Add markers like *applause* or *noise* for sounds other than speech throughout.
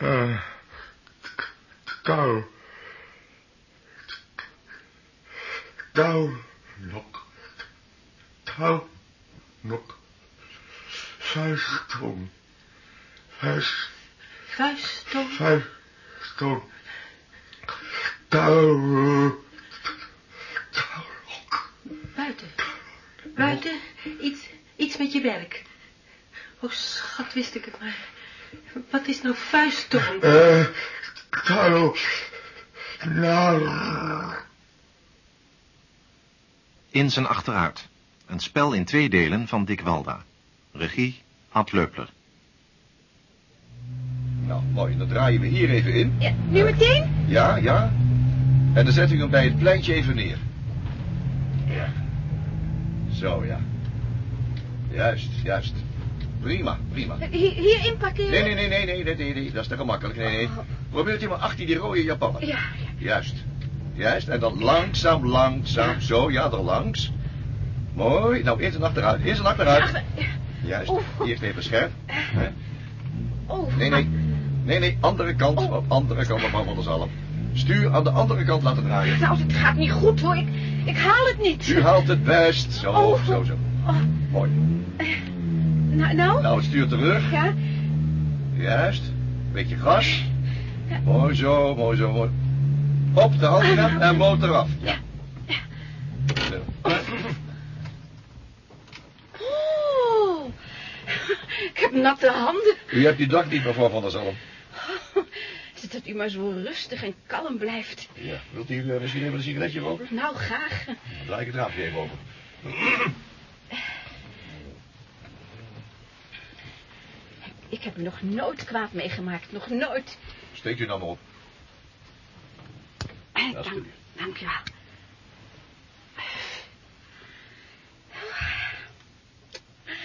Uh, kou. Kou. Nok. Kou. Nok. Vuisttong. Vuist. Vuisttong? Vuisttong. Kou. Buiten. Buiten. Iets, iets met je werk. Oh, schat, wist ik het maar. Wat is nou vuisttong? Eh. Nou. In zijn achteruit. Een spel in twee delen van Dick Walda. Regie, Ad Leupler. Nou, mooi. Dan draaien we hier even in. Ja, nu meteen? Ja, ja. En dan zetten we hem bij het pleintje even neer. Ja. Zo, ja. Juist, juist. Prima, prima. Hier, hier inpakken? Nee, nee, nee, nee, nee, nee, nee, nee, dat is te gemakkelijk. Nee, nee. Probeert u maar achter die rode Japaner. Ja, ja. Juist. Juist, en dan langzaam, langzaam, zo, ja, er langs. Mooi, nou eerst en achteruit, eerst en achteruit. Juist, Oeh. eerst even scherp. Hè. Oh. Nee, nee, nee, nee, andere kant, Oh. op andere kant, mevrouw van der Zalm. Stuur aan de andere kant laten draaien. Nou, het gaat niet goed hoor. Ik, ik haal het niet. U haalt het best, zo, Oh. zo, zo. Oh, Mooi. Nou, nou? Nou, het stuur terug. Ja? Juist. Beetje gas. Mooi zo, mooi zo, mooi. Op de handrem en motor af. Ja. Zo. Oh. Ik heb natte handen. U hebt die dak niet, mevrouw van der Zalm. Dat u maar zo rustig en kalm blijft. Ja, wilt u eh, misschien even een sigaretje roken? Nou, graag. Dan draai ik het raampje even open. Ik heb nog nooit kwaad meegemaakt. Nog nooit. Steekt u nou maar op. Eh, Dank, Alsjeblieft. dank je wel.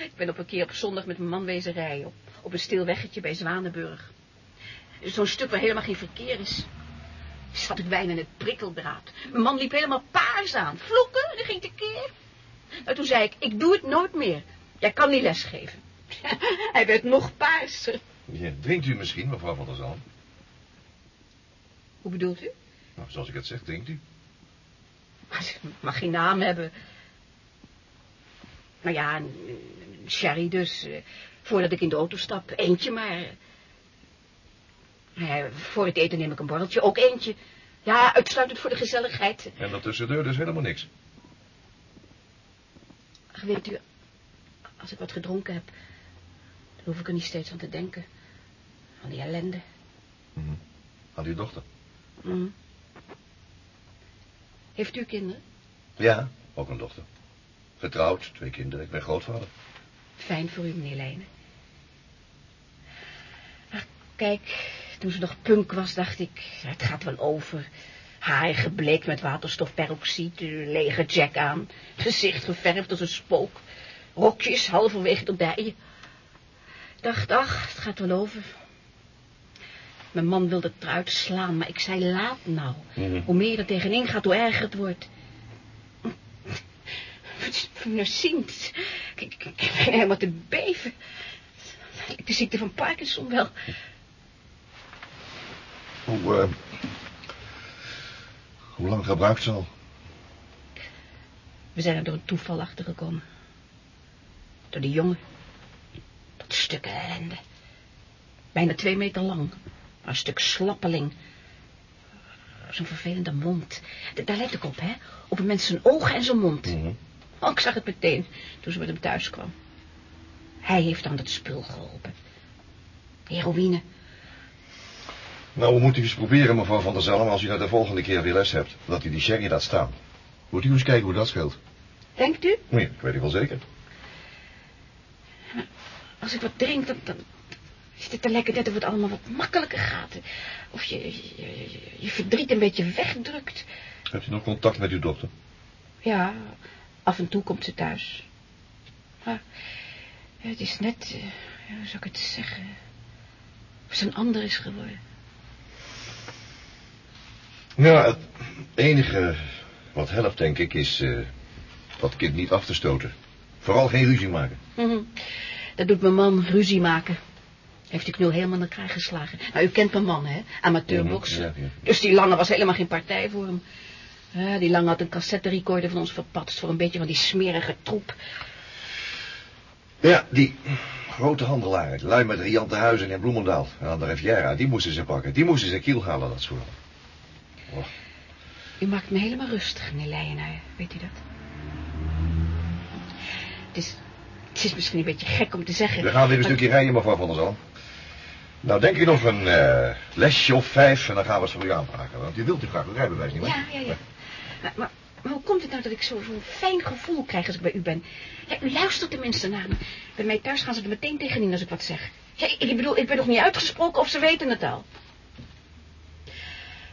Ik ben op een keer op zondag met mijn man wezen rijden. Op, op een stil weggetje bij Zwanenburg. Zo'n stuk waar helemaal geen verkeer is. Zat ik bijna in het prikkeldraad. Mijn man liep helemaal paars aan. Vloeken, en dat ging tekeer. En toen zei ik, ik doe het nooit meer. Jij kan niet lesgeven. *laughs* Hij werd nog paarser. Ja, drinkt u misschien, mevrouw van der Zalm? Hoe bedoelt u? Nou, zoals ik het zeg, drinkt u. Het mag geen naam hebben. Nou ja, sherry dus. eh, voordat ik in de auto stap. Eentje maar. Ja, voor het eten neem ik een borreltje. Ook eentje. Ja, uitsluitend voor de gezelligheid. En daartussendoor dus helemaal niks. Weet u, als ik wat gedronken heb... dan hoef ik er niet steeds aan te denken. Aan die ellende. Mhm. Aan uw dochter? Mhm. Heeft u kinderen? Ja, ook een dochter. Getrouwd, twee kinderen. Ik ben grootvader. Fijn voor u, meneer Leijnen. Ach, kijk, toen ze nog punk was, dacht ik, het gaat wel over. Haar gebleekt met waterstofperoxide, lege jack aan. Gezicht geverfd als een spook. Rokjes halverwege de dijen. Dacht, ach, het gaat wel over. Mijn man wilde het eruit slaan, maar ik zei, laat nou. Mhm. Hoe meer je er tegenin gaat, hoe erger het wordt. Nou ziet. Ik, ik, ik begin helemaal te beven. De ziekte van Parkinson wel. Hoe, eh, hoe lang gebruikt ze al? We zijn er door een toeval achter gekomen. Door die jongen. Dat stuk ellende. Bijna twee meter lang. Een stuk slappeling. Zo'n vervelende mond. D- Daar let ik op, hè. Op een mens zijn ogen en zijn mond. Mhm. Oh, ik zag het meteen toen ze met hem thuis kwam. Hij heeft aan dat spul geholpen. Heroïne. Nou, we moeten eens proberen, mevrouw van der Zalm, als u nou de volgende keer weer les hebt, dat u die sherry laat staan. Moet u eens kijken hoe dat scheelt. Denkt u? Nee, ik weet het wel zeker. Als ik wat drink, dan, dan is het te lekker net of het allemaal wat makkelijker gaat. Of je, je, je, je verdriet een beetje wegdrukt. Hebt u nog contact met uw dochter? Ja, af en toe komt ze thuis. Maar het is net, eh, hoe zou ik het zeggen, of ze een ander is geworden. Ja, het enige wat helpt, denk ik, is eh, dat kind niet af te stoten. Vooral geen ruzie maken. Mhm. Dat doet mijn man ruzie maken. Heeft die knul helemaal in elkaar geslagen. Nou, u kent mijn man, hè? Ja, ja. Dus die lange was helemaal geen partij voor hem. Ja, die lange had een cassette recorder van ons verpatst voor een beetje van die smerige troep. Ja, die grote handelaren. Lui met riante huizen in Bloemendaal. En aan de Riviera. Die moesten ze pakken. Die moesten ze kiel halen, dat soort. Oh, U maakt me helemaal rustig, meneer Leijenaar. Weet u dat? Het is, het is misschien een beetje gek om te zeggen. We gaan weer een maar- stukje rijden, mevrouw van der Zalm. Nou, denk u nog een eh, lesje of vijf en dan gaan we het voor u aanvragen. Want u wilt u graag een rijbewijs, niet waar? Ja, ja, ja. Maar, maar, maar hoe komt het nou dat ik zo- zo'n fijn gevoel krijg als ik bij u ben? Ja, u luistert tenminste naar me. Bij mij thuis gaan ze er meteen tegenin als ik wat zeg. Ja, ik, bedoel, ik ben nog niet uitgesproken of ze weten het al.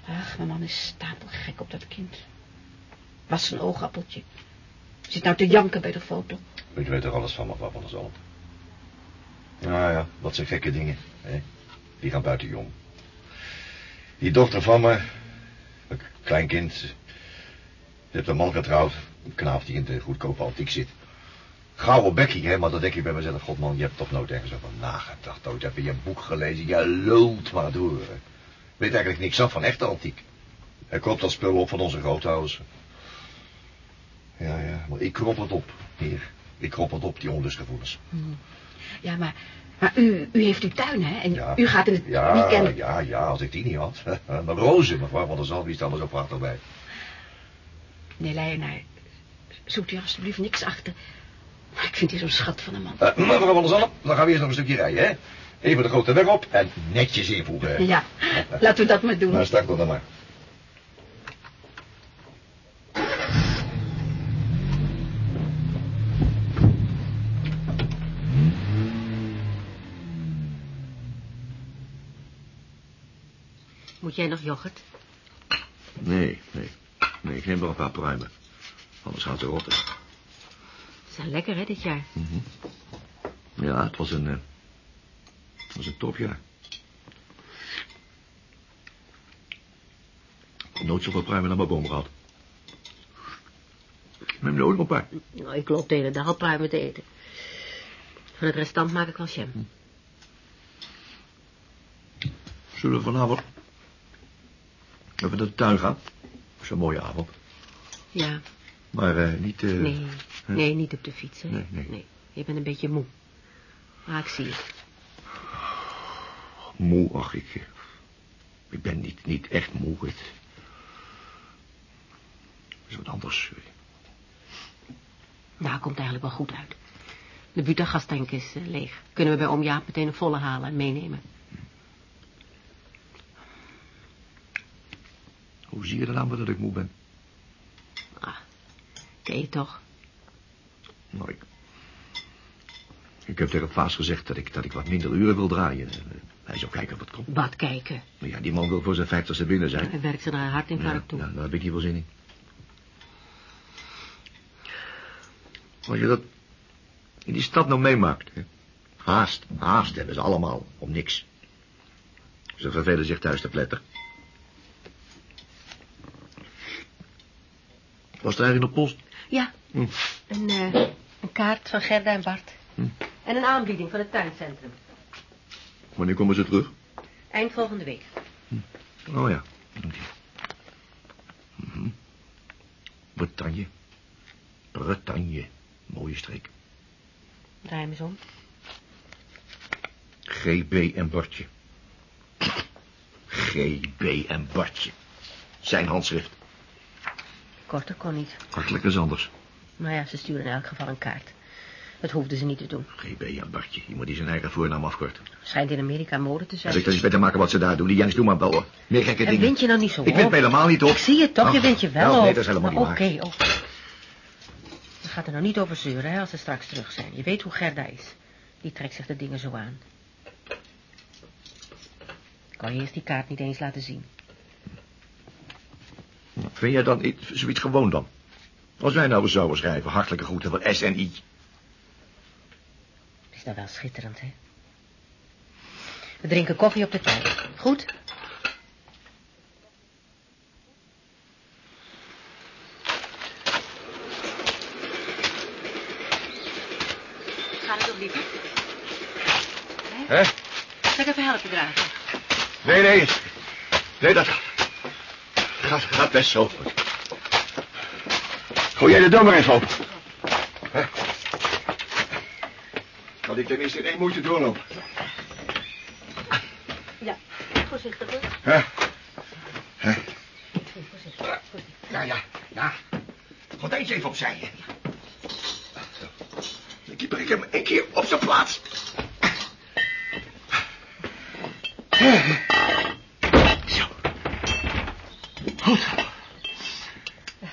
Ach, mijn man is stapelgek op dat kind. Was zijn oogappeltje. Zit nou te janken bij de foto. U weet er alles van, mevrouw van der Zalm. Nou ja, dat zijn gekke dingen. Hè? Die gaan buiten je om. Die dochter van me, een klein kind, ze heeft een man getrouwd. Een knaap die in de goedkope antiek zit. Gouden bekkie, hè, maar dan denk ik bij mezelf, god man, je hebt toch nooit ergens over nagedacht. Ooit heb je een boek gelezen, je lult maar door. Weet eigenlijk niks af van echte antiek. Hij koopt dat spul op van onze grootouders. Ja, ja, maar ik krop het op, hier. Ik krop het op, die onlustgevoelens. Ja, maar, maar u, u heeft uw tuin, hè? En Ja. u gaat in het ja, weekend... Ja, ja, als ik die niet had. *laughs* Maar rozen, mevrouw van der Zalm, die staan er zo prachtig bij. Nee, Leijenaar, zoekt u alstublieft niks achter. Maar ik vind die zo'n schat van een man. Eh, mevrouw van der Zalm, dan gaan we eerst nog een stukje rijden, hè? Even de grote weg op en netjes invoegen. Ja, laten we dat maar doen. Nou, start dan maar. Moet jij nog yoghurt? Nee, nee. Nee, ik neem nog een paar pruimen. Anders gaat ze rotten. Ze zijn lekker, hè, dit jaar. Ja, het was een... eh, het was een topjaar. Ik heb nooit zoveel pruimen naar mijn boom gehad. Neem ook nog een paar. Nou, ik loop de hele dag al pruimen te eten. Van het restant maak ik wel jam. Zullen we vanavond even naar de tuin gaan? Een mooie avond. Ja, Maar eh, niet... eh, nee, nee, niet op de fiets, hè? Nee, nee. Je bent een beetje moe. Maar ik zie het. Moe, ach, ik... eh, Ik ben niet, niet echt moe. Het is wat anders. Nou, komt eigenlijk wel goed uit. De butagastank is leeg. Kunnen we bij oom Jaap meteen een volle halen en meenemen. Hoe zie je dan aan me dat ik moe ben? Ah, je toch? Nou, ik... Ik heb tegen Vaas gezegd dat ik, dat ik wat minder uren wil draaien. En, eh, hij zou kijken wat komt. Wat kijken. Maar ja, die man wil voor zijn vijftigste binnen zijn. Hij werkt ze naar een hartinfarct Ja, toe. ja, daar heb ik niet veel zin in. Als je dat in die stad nou meemaakt. Hè? Haast, haast hebben ze allemaal om niks. Ze vervelen zich thuis te pletter. Was er eigenlijk nog post? Ja, Hm. een, eh, een kaart van Gerda en Bart. Hm. En een aanbieding van het tuincentrum. Wanneer komen ze terug? Eind volgende week. Oh ja, dank je. Mhm. Bretagne. Bretagne. Mooie streek. Draai hem eens om. GB en Bartje. GB en Bartje. Zijn handschrift. Korter kon niet. Hartelijk is anders. Maar ja, ze sturen in elk geval een kaart. Dat hoefden ze niet te doen. GB en Bartje. Iemand die zijn eigen voornaam afkort. Schijnt in Amerika mode te zijn. Als ik er eens bij te maken wat ze daar doen. Die Jens, doe maar bouwen. Meer gekke En dingen. wind je nou niet zo Ik vind me helemaal niet op. Ik zie het toch, je wint je wel nou, op. Nee, dat is helemaal niet waar. Oké, oké. Je gaat er nou niet over zeuren, hè, als ze straks terug zijn. Je weet hoe Gerda is. Die trekt zich de dingen zo aan. Ik kan je eerst die kaart niet eens laten zien. Vind jij dan niet zoiets gewoon dan? Als wij nou eens zouden schrijven, hartelijke groeten van SNI. Is dat wel schitterend, hè? We drinken koffie op de tuin. Goed? Ga er toch liever? Hè? laten dragen. Nee, nee. Nee, dat gaat, gaat best zo. Gooi jij de deur maar even open. Hè? Kan ik tenminste in één moeite doorlopen. Ja, voorzichtig hoor. Voorzichtig, voorzichtig. Ja, ja, ja. Gordijntje even opzij. hè. Ik breng hem een keer op zijn plaats. Zo. Goed.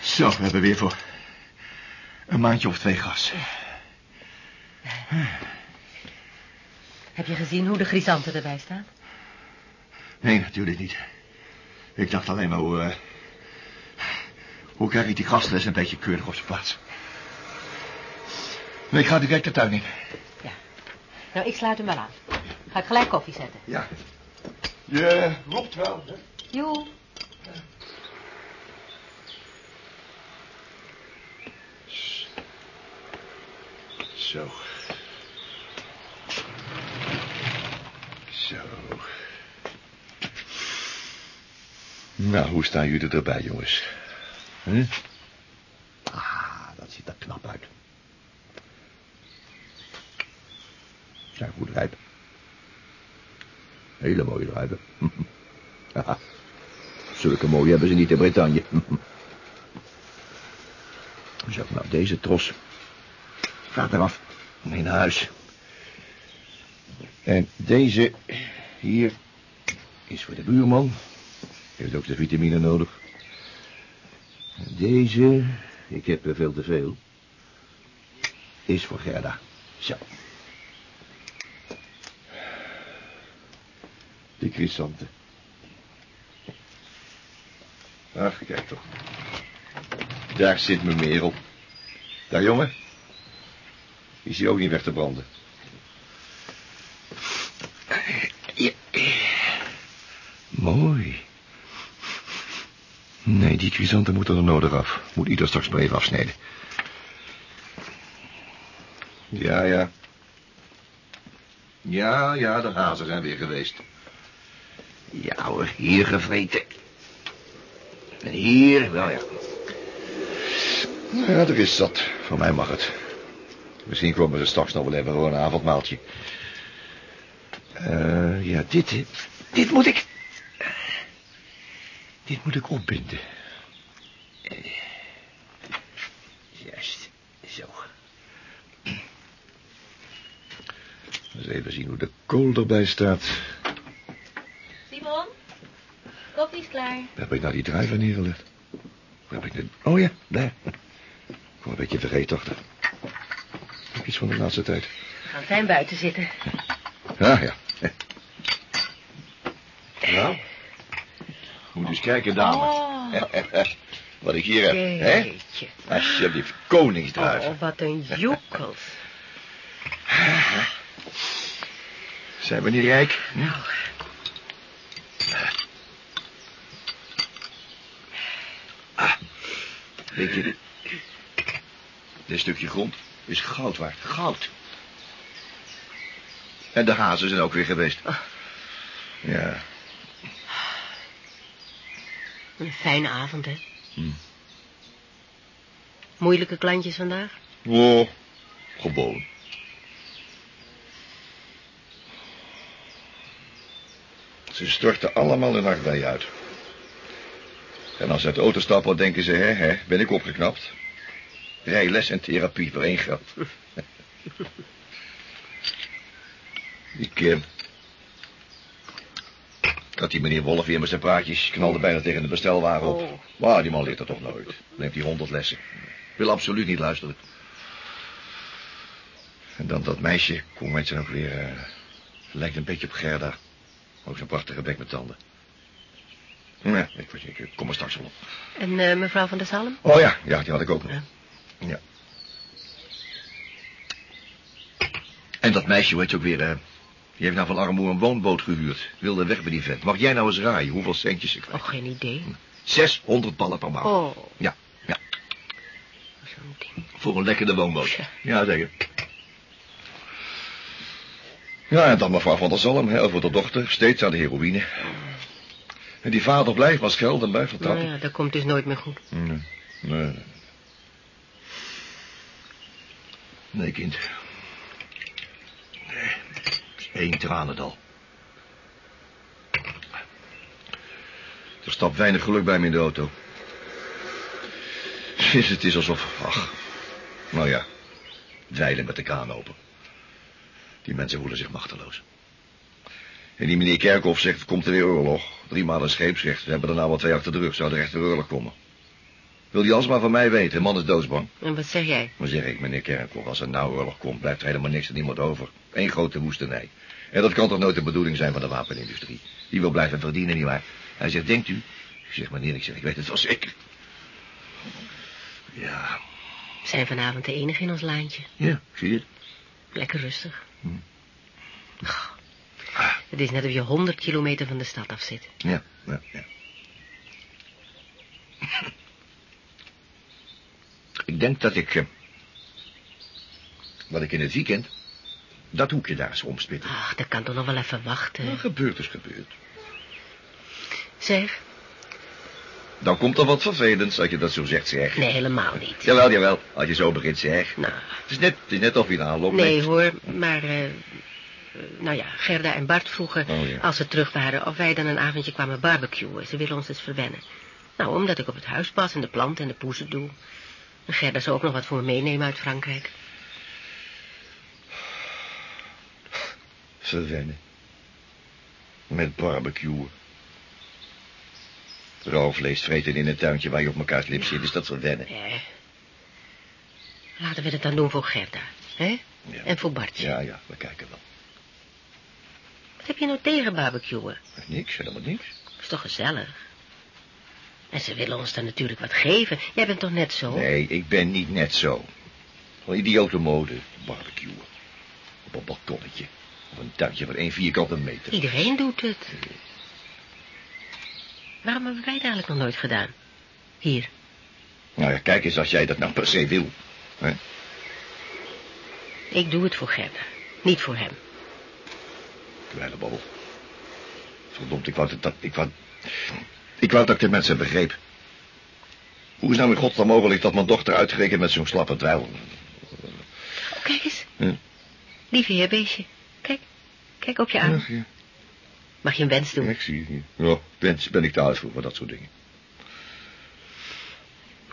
Zo, we hebben weer voor een maandje of twee gas. Heb je gezien hoe de grisanten erbij staan? Nee, natuurlijk niet. Ik dacht alleen maar hoe... eh, hoe krijg ik die gastles een beetje keurig op zijn plaats? Nee, ik ga direct de tuin in. Ja. Nou, ik sluit hem wel aan. Ga ik gelijk koffie zetten. Ja. Je roept wel, hè? Joe. Zo. Zo. Nou, hoe staan jullie erbij, jongens? Ah, dat ziet er knap uit. Zijn goed rijp. Hele mooie. Haha. *laughs* Zulke mooie hebben ze niet in Bretagne. *laughs* Zo, nou, deze tros gaat eraf. Mee naar huis. En deze hier is voor de buurman. Heeft ook de vitamine nodig. Deze, ik heb er veel te veel, is voor Gerda. Zo. Die chrysanten. Ach, kijk toch. Daar zit mijn merel. Daar, jongen. Is hij ook niet weg te branden. Ja. Mooi. Nee, die chrysanten moeten er nodig af. Moet ieder straks maar even afsnijden. Ja, ja. Ja, ja, de hazen zijn weer geweest. Ja hoor, hier gevreten. En hier, wel ja. Ja, er is zat. Voor mij mag het. Misschien komen ze straks nog wel even voor een avondmaaltje. Eh, ja, dit, dit moet ik... Dit moet ik opbinden. Eh, Juist, zo. Eens even zien hoe de kool erbij staat. Simon, koffie is klaar. Waar heb ik nou die druiven neergelegd? Waar heb ik de... Oh ja, daar. Kom een beetje vergeetachtig. Iets van de laatste tijd. We gaan fijn buiten zitten. Ah, ja. *laughs* Nou, moet eens kijken, dame. Oh, *laughs* Wat ik hier heb, hè? Alsjeblieft, koningsdruiven. Oh, wat een joekels. *laughs* Zijn we niet rijk? Hm? Nou, Weet je, dit stukje grond is goud waard. Goud. En de hazen zijn ook weer geweest. Ja, een fijne avond, hè? Hm. Moeilijke klantjes vandaag? oh, gewoon. Ze storten allemaal de nacht bij je uit. En als ze uit de auto stappen, denken ze, hè, hè, ben ik opgeknapt. Rijles en therapie voor één geld. *laughs* ik, eh, dat die meneer Wolf weer met zijn praatjes knalde bijna tegen de bestelwagen op. Oh. Maar die man leert er toch nooit. Neemt die honderd lessen. Wil absoluut niet luisteren. En dan dat meisje, kom met ze ook weer, eh, lijkt een beetje op Gerda. Ook zo'n prachtige bek met tanden. Ja, ik, ik, ik kom er straks wel op. En eh, mevrouw van der Salm? Oh ja, ja, die had ik ook nog. Ja. Ja. En dat meisje, weet je ook weer, eh, die heeft nou van armoe een woonboot gehuurd. Wilde weg bij die vent. Mag jij nou eens raaien hoeveel centjes ze krijgt? Oh, geen idee. 600 ballen per maand. Oh, Ja, ja, zo'n ding. voor een lekkere woonboot. Ja, zeker. Ja, en dan mevrouw van der Zalm, hè, over de dochter, steeds aan de heroïne. En die vader blijft maar schelden Nou vertrappen. ja, dat komt dus nooit meer goed. Nee, nee, nee. Kind. Nee, één tranendal. Er stapt weinig geluk bij me in de auto. *laughs* Het is alsof, ach, nou ja, dweilen met de kraan open. Die mensen voelen zich machteloos. En die meneer Kerkhoff zegt, komt er weer oorlog. Drie maanden scheepsrecht. We hebben er nou wel twee achter de rug. Zou er echt een oorlog komen? Wil die alsmaar van mij weten? Man is doodsbang. En wat zeg jij? Maar zeg ik, meneer Kerkhoff, als er nou oorlog komt, blijft er helemaal niks en niemand over. Eén grote woestenij. En dat kan toch nooit de bedoeling zijn van de wapenindustrie. Die wil blijven verdienen, nietwaar? Hij zegt, denkt u? Ik zeg, meneer, ik zeg, ik weet het wel zeker. Ja, We zijn vanavond de enige in ons lijntje. ja, zie je het? Lekker rustig. Hm. Het is net of je 100 kilometer van de stad af zit. Ja, ja, ja. Ik denk dat ik... eh, dat ik in het weekend... dat hoekje daar eens omspitten. Ach, dat kan toch nog wel even wachten. Wat gebeurd is gebeurd. Zeg, Dan komt er wat vervelends als je dat zo zegt, zeg. nee, helemaal niet. Jawel, jawel, als je zo begint, zeg. Nou, Het is net, het is net of je een aanloop nee neemt. hoor, maar... eh, nou ja, Gerda en Bart vroegen, Oh, ja. als ze terug waren... of wij dan een avondje kwamen barbecuen. Ze willen ons dus verwennen. Nou, omdat ik op het huis pas en de planten en de poezen doe. Gerda zou ook nog wat voor me meenemen uit Frankrijk. Verwennen. Met barbecuen. Rauw vlees vreten in een tuintje waar je op mekaars lip zit, is dat verwennen? Laten we het dan doen voor Gerda, hè? Ja. En voor Bartje. Ja, ja, we kijken wel. Wat heb je nou tegen barbecuen? Niks, helemaal niks. Is toch gezellig? En ze willen ons dan natuurlijk wat geven. Jij bent toch net zo? Nee, ik ben niet net zo. Van idiote mode, barbecuen. Op een balkonnetje. Op een tuintje van één vierkante meter. Iedereen doet het. Waarom hebben wij het eigenlijk nog nooit gedaan? Hier. Nou ja, kijk eens als jij dat nou per se wil. Hè? Ik doe het voor Gerda. Niet voor hem. Kwijlenbabbel. Verdomd, ik wou dat ik wou... Ik wou dat ik de mensen begreep. Hoe is nou in godsnaam mogelijk dat mijn dochter uitgerekend met zo'n slappe dweil... Oh, kijk eens. Hm? Lieve heerbeestje. Kijk. Kijk op je arm. Ja, Mag je een wens ja, doen? ik zie het niet. Ja, ben, ben ik te oud voor, voor dat soort dingen.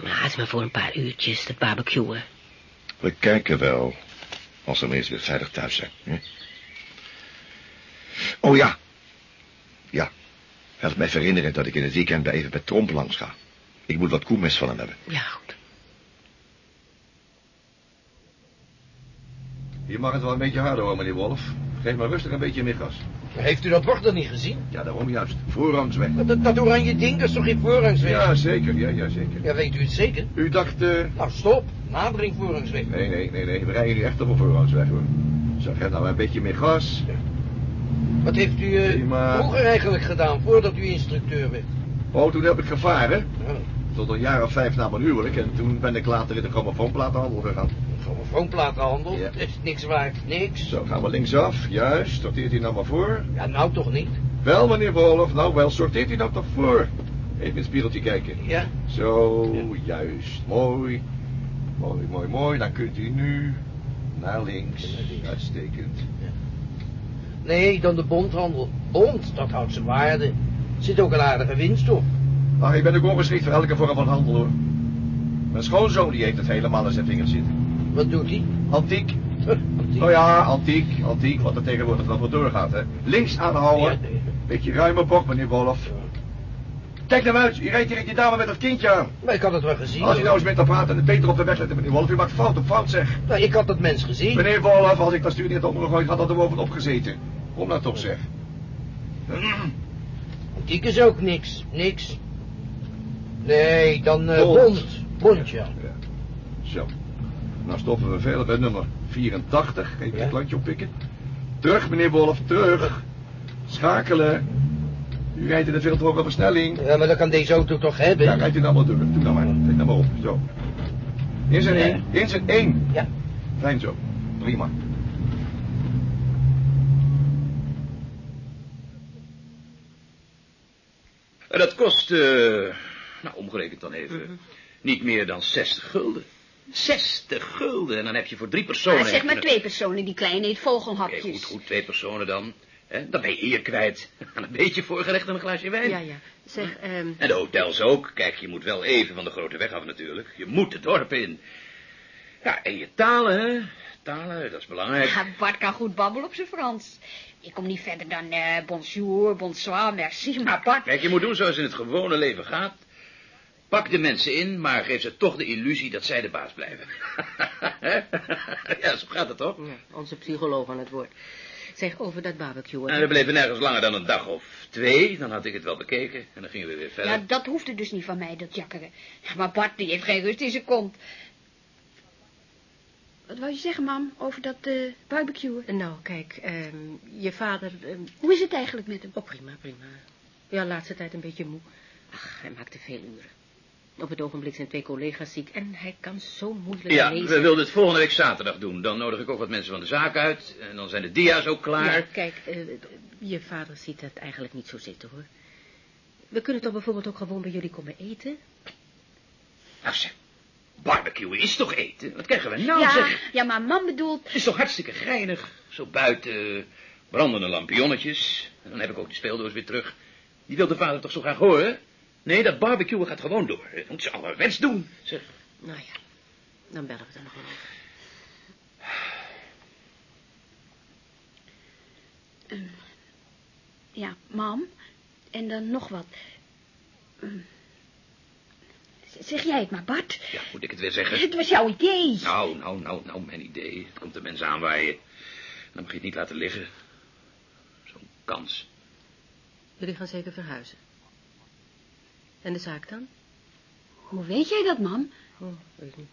Nou, het is maar voor een paar uurtjes, dat barbecuen. We kijken wel, als we eens weer veilig thuis zijn. Hè? Oh. Ja. Help mij herinneren dat ik in het weekend bij even bij Tromp langs ga. Ik moet wat koemes van hem hebben. Ja, goed. Je mag het wel een beetje harder hoor, meneer Wolf. Geef maar rustig een beetje meer gas. Heeft u dat bord dan niet gezien? Ja, daarom juist. Voorrangsweg. Dat, dat oranje ding, dat is toch geen voorrangsweg? Ja, zeker. Ja, ja, zeker. Ja, weet u het zeker? U dacht, eh... Nou, stop. Nadering voorrangsweg. Nee, nee, nee, nee. We rijden nu echt op een voorrangsweg, hoor. Zo, geef nou een beetje meer gas. Wat heeft u eh, maar- vroeger eigenlijk gedaan, voordat u instructeur werd? Oh, toen heb ik gevaren. Ja, Tot een jaar of vijf na mijn huwelijk. En toen ben ik later in de grammofoonplatenhandel gegaan. grammofoonplatenhandel, Ja. dat is niks waard, niks. Zo, gaan we linksaf. Juist. Sorteert u nou maar voor. Ja, nou toch niet. Wel, meneer Wolf. Nou wel, sorteert u nou toch voor. Even in het spiegeltje kijken. Ja, Zo, juist. Mooi. Mooi, mooi, mooi. Dan kunt u nu naar links. Naar links. Nee, dan de bondhandel. Bond, dat houdt zijn waarde. Zit ook een aardige winst op. Ach, ik ben ook ongeschikt voor elke vorm van handel, hoor. Mijn schoonzoon die heeft het helemaal in zijn vingers zitten. Wat doet hij? Antiek. *laughs* Antiek. Oh ja, antiek, antiek, wat er tegenwoordig voor doorgaat, hè. Links aanhouden. Ja, nee. Beetje ruime bocht, meneer Wolf. Kijk nou uit, u rijdt direct die dame met dat kindje aan. Maar ik had het wel gezien. Als u hoor. nou eens met haar praat en het beter op de weg letten, meneer Wolf. U maakt fout op fout, zeg. Nou, ik had dat mens gezien. Meneer Wolf, als ik dat stuur niet had omgegooid, had dat er bovenop gezeten. Kom nou toch, zeg. *clears throat* Antiek is ook niks, niks. Nee, dan eh, Bond. bond. Bond, ja. Ja. Zo. Nou stoppen we verder bij nummer 84. Even Ja. een klantje oppikken. Terug, meneer Wolf, terug. Schakelen. U rijdt in de wereldhoge versnelling. Ja, maar dat kan deze auto toch hebben? Ja, rijdt u dan maar door. Doe dan maar. Kijk nou maar op. Zo. In zijn één. Eens zijn één. Ja. Fijn zo. Prima. En dat kost, eh, nou omgerekend dan even, eh. niet meer dan 60 gulden. 60 gulden, en dan heb je voor drie personen... Ah, zeg maar twee personen, die kleine eet vogelhapjes. Okay, goed, goed, twee personen dan. Dan ben je hier kwijt. Aan een beetje voorgerecht en een glaasje wijn. Ja, ja. Zeg, ehm, En de hotels ook. Kijk, je moet wel even van de grote weg af natuurlijk. Je moet het dorp in. Ja, en je talen, hè. Talen, dat is belangrijk. Ja, Bart kan goed babbelen op zijn Frans. Ik kom niet verder dan eh, bonjour, bonsoir, merci, maar Bart... Kijk, je moet doen zoals in het gewone leven gaat. Pak de mensen in, maar geef ze toch de illusie dat zij de baas blijven. *laughs* ja, zo gaat het toch? ja, onze psycholoog aan het woord. Zeg, over dat barbecue. En we bleven nergens langer dan een dag of twee. Dan had ik het wel bekeken en dan gingen we weer verder. Ja, dat hoefde dus niet van mij, dat jakkeren. Ja, maar Bart, die heeft geen rust in zijn kont. Wat wou je zeggen, mam, over dat eh barbecue? Nou, kijk, ehm, je vader... ehm, Hoe is het eigenlijk met hem? oh, prima, prima. Ja, laatste tijd een beetje moe. Ach, hij maakt te veel uren. Op het ogenblik zijn twee collega's ziek en hij kan zo moeilijk Ja, lezen. we wilden het volgende week zaterdag doen. Dan nodig ik ook wat mensen van de zaak uit. En dan zijn de dia's ook klaar. Ja, kijk, eh, je vader ziet dat eigenlijk niet zo zitten, hoor. We kunnen toch bijvoorbeeld ook gewoon bij jullie komen eten? Nou zeg, barbecue is toch eten? Wat krijgen we nou ja, zeg? ja, maar mam bedoelt... Het is toch hartstikke geinig. Zo buiten, brandende lampionnetjes. En dan heb ik ook die speeldoos weer terug. Die wil de vader toch zo graag horen? Nee, dat barbecue gaat gewoon door. Dat moet ze allerwens doen. Zeg, Nou ja, dan bellen we er nog wel over. Ja, mam. En dan nog wat. Ehm, Zeg jij het maar, Bart. ja, moet ik het weer zeggen? Het was jouw idee. Nou, nou, nou, nou, mijn idee. Het komt de mens aanwaaien. Dan mag je het niet laten liggen. Zo'n kans. Jullie gaan zeker verhuizen. En de zaak dan? Hoe weet jij dat, mam? Oh, weet ik niet.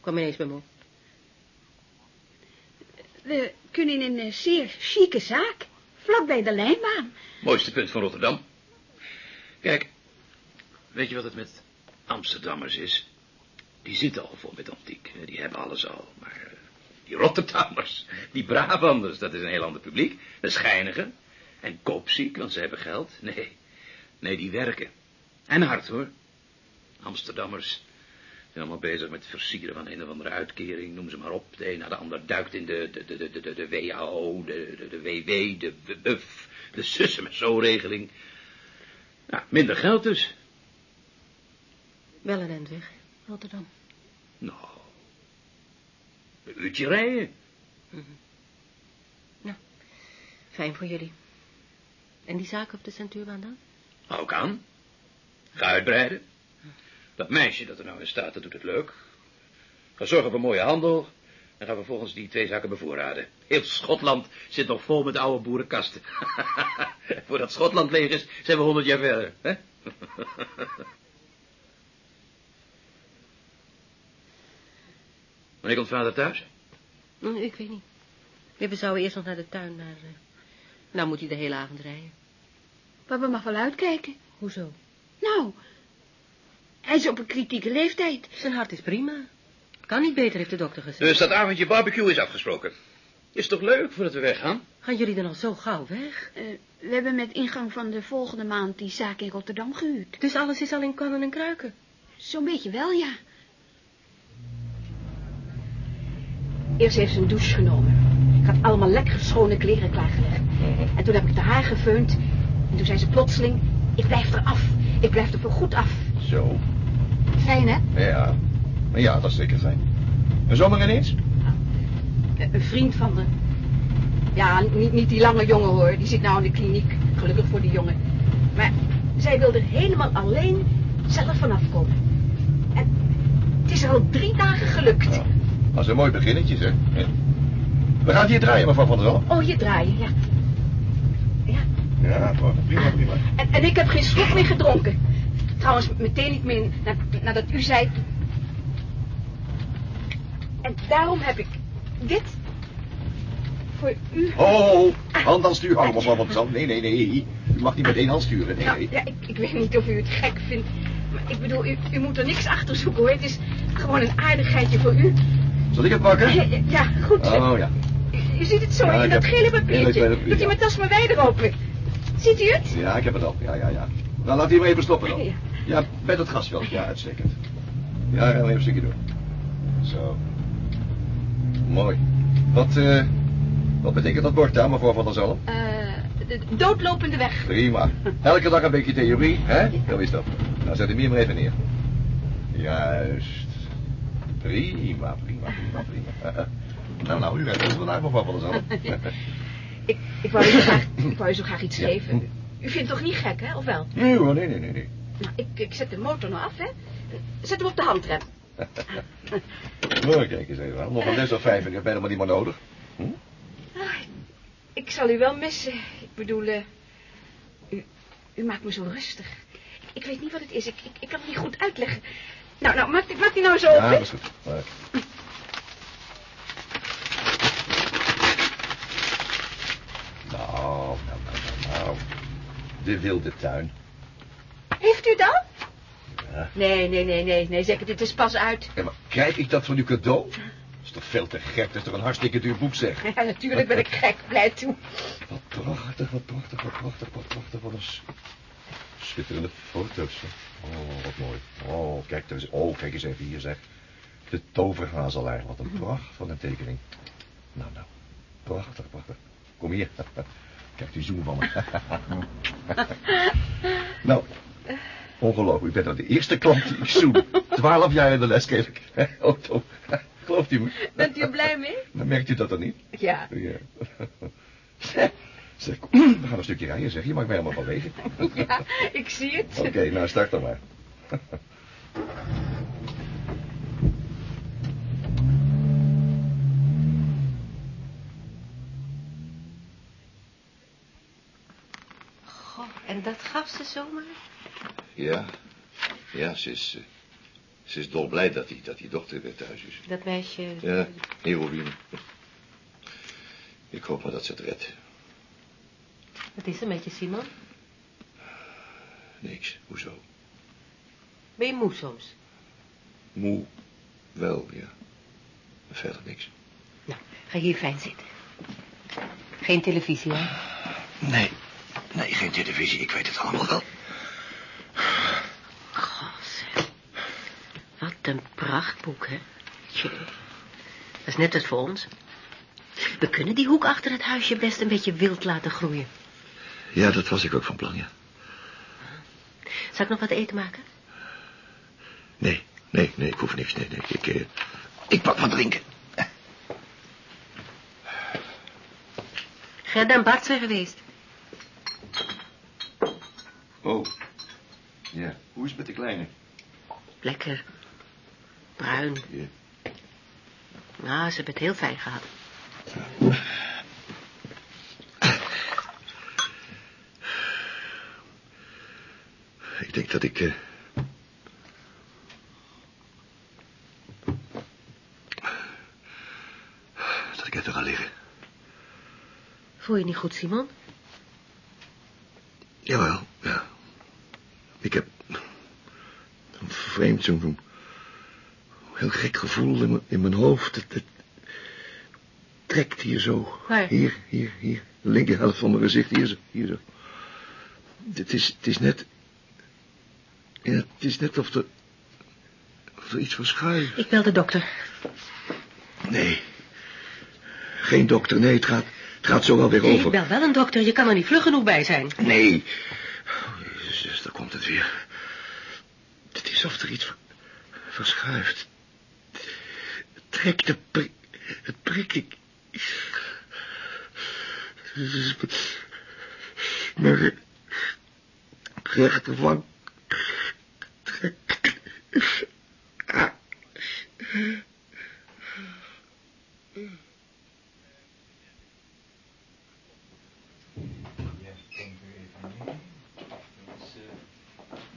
Kwam ineens bij me op. We kunnen in een zeer chique zaak. Vlakbij de lijnbaan. Mooiste punt van Rotterdam. Kijk, weet je wat het met Amsterdammers is? Die zitten al vol met antiek. Die hebben alles al. Maar eh, die Rotterdammers, die Brabanders, dat is een heel ander publiek. De schijnigen. En koopziek, want ze hebben geld. Nee, nee, die werken. En hard, hoor. Amsterdammers zijn allemaal bezig met het versieren van een of andere uitkering. Noem ze maar op. De een na de ander duikt in de, de, de, de, de, de WHO, de, de, de WW, de BUF, de zussen met zo'n regeling. Ja, minder geld dus. Wel een weg, Rotterdam. Nou, een uurtje rijden. Fijn voor jullie. En die zaak op de centuurbaan dan? Hou ik aan. Ga uitbreiden. Dat meisje dat er nou in staat, dat doet het leuk. Ga zorgen voor mooie handel. En gaan we volgens die twee zaken bevoorraden. Heel Schotland zit nog vol met oude boerenkasten. *laughs* Voordat Schotland leeg is, zijn we honderd jaar verder. Hè? *laughs* Wanneer komt vader thuis? Hm, Ik weet niet. We zouden eerst nog naar de tuin, naar... eh, Nou moet hij de hele avond rijden. Maar we mag wel uitkijken. Hoezo? Nou, hij is op een kritieke leeftijd. Zijn hart is prima. Kan niet beter, heeft de dokter gezegd. Dus dat avondje barbecue is afgesproken. Is toch leuk voordat we weggaan? Gaan jullie dan al zo gauw weg? Eh, we hebben met ingang van de volgende maand die zaak in Rotterdam gehuurd. Dus alles is al in kannen en kruiken? Zo'n beetje wel, ja. Eerst heeft ze een douche genomen. Ik had allemaal lekkere schone kleren klaargelegd. En toen heb ik de haar gefeund. En toen zei ze plotseling, ik blijf er af. Ik blijf er voor goed af. Zo. Fijn, hè? Ja. Ja, dat is zeker fijn. En zomaar ineens? Eh, Een vriend van de... Ja, niet, niet die lange jongen hoor. Die zit nou in de kliniek. Gelukkig voor die jongen. Maar zij wil er helemaal alleen zelf vanaf komen. En het is er al drie dagen gelukt. Dat is een mooi beginnetje, zeg. Ja. We gaan hier draaien, mevrouw van der Zalm. Oh, je draaien, ja. Ja. Ja, prima, prima. En, en ik heb geen slok meer gedronken. Trouwens, meteen niet meer na- nadat u zei... En daarom heb ik dit voor u... Oh, hand aan stuur. Oh, der Zalm. Nee, nee, nee. U mag niet met één hand sturen. Nee, Nou, ja, ik, ik weet niet of u het gek vindt. Maar ik bedoel, u, u moet er niks achter zoeken hoor. Het is gewoon een aardigheidje voor u. Zal ik het pakken? Ja, goed. Oh, ja. U, u ziet het zo Ja, in dat heb- gele papiertje. papier, Doet u mijn tas maar wijder open. Ziet u het? Ja, ik heb het al. Ja, ja, ja. Nou, laat die maar even stoppen dan. Ja. Ja, met het gasveld. Ja, uitstekend. Ja, ga maar even een stukje door. Zo. Mooi. Wat, eh, wat betekent dat bord daar, mevrouw van der Zalm? Eh, de de doodlopende weg. Prima. Elke dag een beetje theorie, hè? Zo is dat. Nou, zet hem hier maar even neer. Juist. Prima, prima, prima, prima. *laughs* Nou, nou, u hebt het vandaag, mevrouw van der Zalm. *laughs* Ik, ik, wou je zo *coughs* graag, ik wou je zo graag iets geven. U vindt het toch niet gek, hè? Of wel? Nee hoor, nee, nee, nee, nee. Nou, ik, ik zet de motor nou af, hè? Zet hem op de handrem. *laughs* Nou, kijk eens even aan. Nog een les of vijf en ik heb helemaal niet meer nodig. Hm? Ah, Ik zal u wel missen. Ik bedoel, eh, u, u maakt me zo rustig. Ik weet niet wat het is. Ik, ik, ik kan het niet goed uitleggen. Nou, nou, maak, die- maak die nou zo Ja, open. dat is goed. Nou, nou. De wilde tuin. Heeft u dat? Ja. Nee, nee, nee, nee, nee, zeker, dit is pas uit. Ja, maar krijg ik dat van uw cadeau? Dat is toch veel te gek? Dat is toch een hartstikke duur boek, zeg. Ja, natuurlijk ben ik gek, blij toe. Wat prachtig, wat prachtig, wat prachtig, wat prachtig. Wat een schitterende foto's. zeg. Oh, wat mooi. Oh, kijk, er is, oh, kijk eens even hier, zeg. De toverhazelaar. Wat een pracht van een tekening. Nou, nou. Prachtig, prachtig. Kom hier. *laughs* Kijk die zoom van me. *laughs* nou, ongelooflijk. U bent nou de eerste klant die ik zoom. Twaalf jaar in de les geef ik. *laughs* Otto. Gelooft u me? Bent u er blij mee? Dan merkt u dat dan niet? Ja. Ja. *laughs* Zeg, we gaan een stukje rijden, zeg. Je maakt mij helemaal van wegen. Ja, ik zie het. Oké, nou start dan maar. Goh, en dat gaf ze zomaar? Ja, ja, ze is, eh, ze is dolblij dat die, dat die dochter weer thuis is. Dat meisje... Ja, heroïne. Ik hoop maar dat ze het redt. Wat is er met je, Simon? Niks, hoezo? Ben je moe soms? Moe, wel, ja. Maar verder niks. Nou, ga hier fijn zitten. Geen televisie, hè? Nee, nee, geen televisie, ik weet het allemaal wel. Zeg. Wat een prachtboek, hè? Tje. Dat is net als voor ons. We kunnen die hoek achter het huisje best een beetje wild laten groeien. Ja, dat was ik ook van plan, ja. Zal ik nog wat eten maken? Nee, nee, nee, ik hoef niks, nee, nee. Ik, eh, ik pak wat drinken. Gerda en Bart zijn geweest. Oh. Ja, hoe is het met de kleine? Lekker. Bruin. Ja. Nou, ze hebben het heel fijn gehad. Ik denk dat ik... eh, dat ik even ga liggen. Voel je niet goed, Simon? Jawel, ja. Ik heb een vreemd, zo'n heel gek gevoel in mijn, in mijn hoofd. Het, het trekt hier zo. Waar? Hier, hier, hier. De linker helft van mijn gezicht, hier zo, hier zo. Het is, het is net... Ja, het is net of er... Of er iets verschuift. Ik bel de dokter. Nee. Geen dokter, nee, het gaat, het gaat zo wel weer Nee, over. ik bel wel een dokter. Je kan er niet vlug genoeg bij zijn. Nee. Oh, jezus, dus daar komt het weer. Het is of er iets ver- verschuift. Het trekt, de prik, het prikt, ik... Mijn rechterwang trekt. Ah.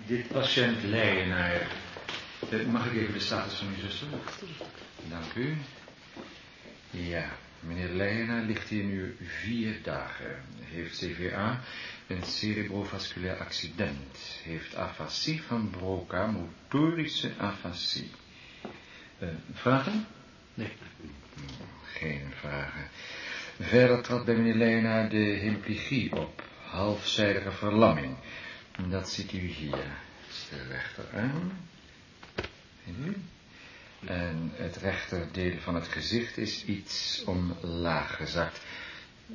Dit patiënt Leijenaar. Eh, Mag ik even de status van uw zuster? Dank u. Ja, meneer Leijenaar ligt hier nu vier dagen. Heeft CVA, een cerebrovasculair accident. Heeft afasie van Broca, motorische afasie. Eh, vragen? Nee. Geen vragen. Verder trad bij meneer Leijenaar de hemiplegie op. Halfzijdige verlamming. Dat ziet u hier. De? Het rechterdeel van het gezicht is iets omlaag gezakt.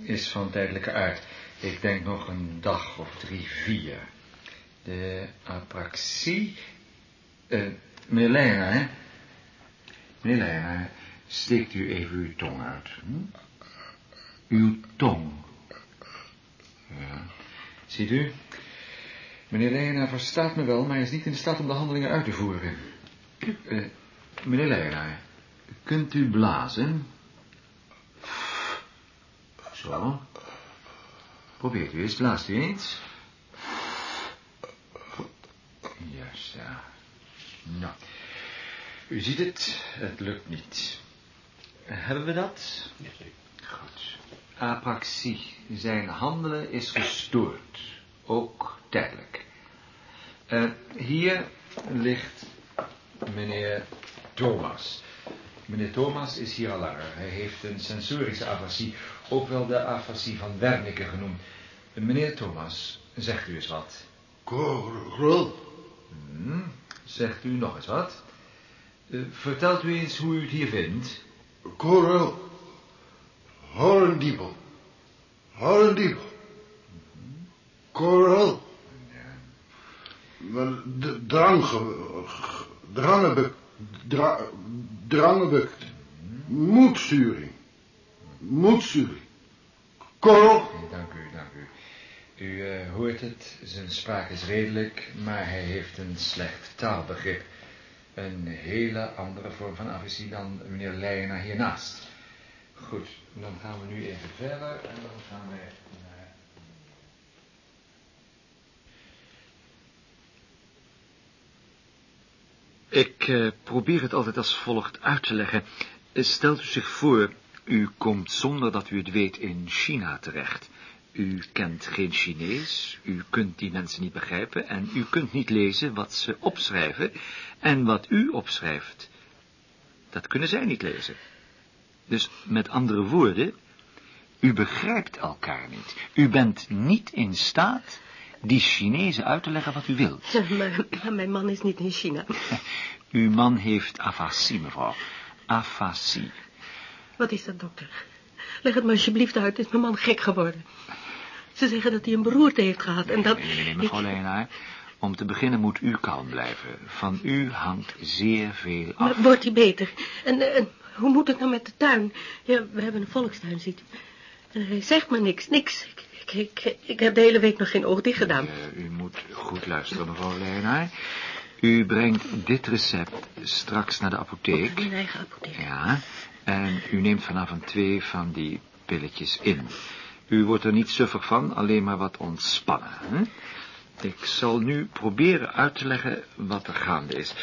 Is van tijdelijke aard. Ik denk nog een dag of drie, vier. De apraxie... eh meneer Leijner, hè? Meneer Leijner, steekt u even uw tong uit. Hm? Uw tong. Ja. Ziet u? Meneer Leijner verstaat me wel, maar hij is niet in staat om de handelingen uit te voeren. Eh, meneer Leijner, kunt u blazen? Zo. Probeert u eens, blaast u eens. Juist, ja. Nou, u ziet het, het lukt niet. Hebben we dat? Goed. Apraxie. Zijn handelen is gestoord. Ook tijdelijk. Eh, hier ligt meneer Thomas. Meneer Thomas is hier al langer. Hij heeft een sensorische afasie, ook wel de afasie van Wernicke genoemd. Meneer Thomas, zegt u eens wat. Korrel. Hm, zegt u nog eens wat? Eh, vertelt u eens hoe u het hier vindt. Korrel. Horendiepel. Horendiepel. Korrel. Wel, de Drange... Dra, drangebukt. Korrel. Nee, dank u, dank u. U eh, hoort het, zijn spraak is redelijk, maar hij heeft een slecht taalbegrip. Een hele andere vorm van afasie dan meneer Leijner hiernaast. Goed, dan gaan we nu even verder en dan gaan we naar... Ik eh, probeer het altijd als volgt uit te leggen. Stelt u zich voor, u komt zonder dat u het weet in China terecht. U kent geen Chinees, u kunt die mensen niet begrijpen en u kunt niet lezen wat ze opschrijven. En wat u opschrijft, dat kunnen zij niet lezen. Dus met andere woorden, u begrijpt elkaar niet. U bent niet in staat die Chinezen uit te leggen wat u wilt. Maar, maar mijn man is niet in China. *laughs* Uw man heeft afasie, mevrouw. Afasie. Wat is dat, dokter? Leg het me alsjeblieft uit. Is mijn man gek geworden? Ze zeggen dat hij een beroerte heeft gehad en dat... Nee, nee, nee, mevrouw Leyenaar. Om te beginnen moet u kalm blijven. Van u hangt zeer veel af. Maar wordt hij beter? En, en hoe moet het nou met de tuin? Ja, we hebben een volkstuin, ziet u. En hij zegt maar niks, niks. Ik, ik, ik, ik heb de hele week nog geen oog dicht gedaan. Eh, u moet goed luisteren, mevrouw Leyenaar. U brengt dit recept straks naar de apotheek. Mijn eigen apotheek. Ja, en u neemt vanavond twee van die pilletjes in. U wordt er niet suffig van, alleen maar wat ontspannen. Hè? Ik zal nu proberen uit te leggen wat er gaande is.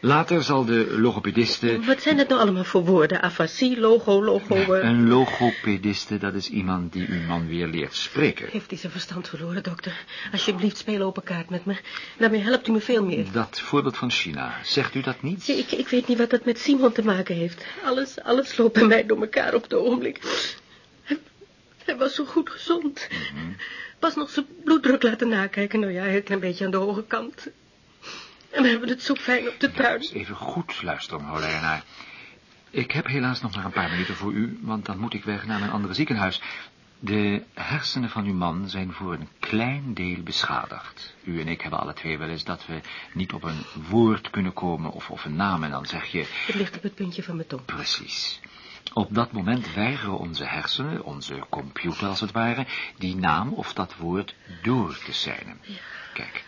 Later zal de logopediste... Wat zijn het nou allemaal voor woorden? Afasie, logo, logo... eh, Een logopediste, dat is iemand die uw man weer leert spreken. Heeft hij zijn verstand verloren, dokter? Alsjeblieft, speel open kaart met me. Daarmee helpt u me veel meer. Dat voorbeeld van China, zegt u dat niet? Ik, ik weet niet wat dat met Simon te maken heeft. Alles, alles loopt bij mij door elkaar op het ogenblik. Hij, hij was zo goed gezond. Pas nog zijn bloeddruk laten nakijken. Nou ja, een klein beetje aan de hoge kant. En we hebben het zo fijn op de tuin. Even goed luisteren, Leyenaar. Ik heb helaas nog maar een paar minuten voor u, want dan moet ik weg naar mijn andere ziekenhuis. De hersenen van uw man zijn voor een klein deel beschadigd. U en ik hebben alle twee wel eens dat we niet op een woord kunnen komen of, of een naam en dan zeg je... Het ligt op het puntje van mijn tong. Precies. Op dat moment weigeren onze hersenen, onze computer als het ware, die naam of dat woord door te seinen. Kijk,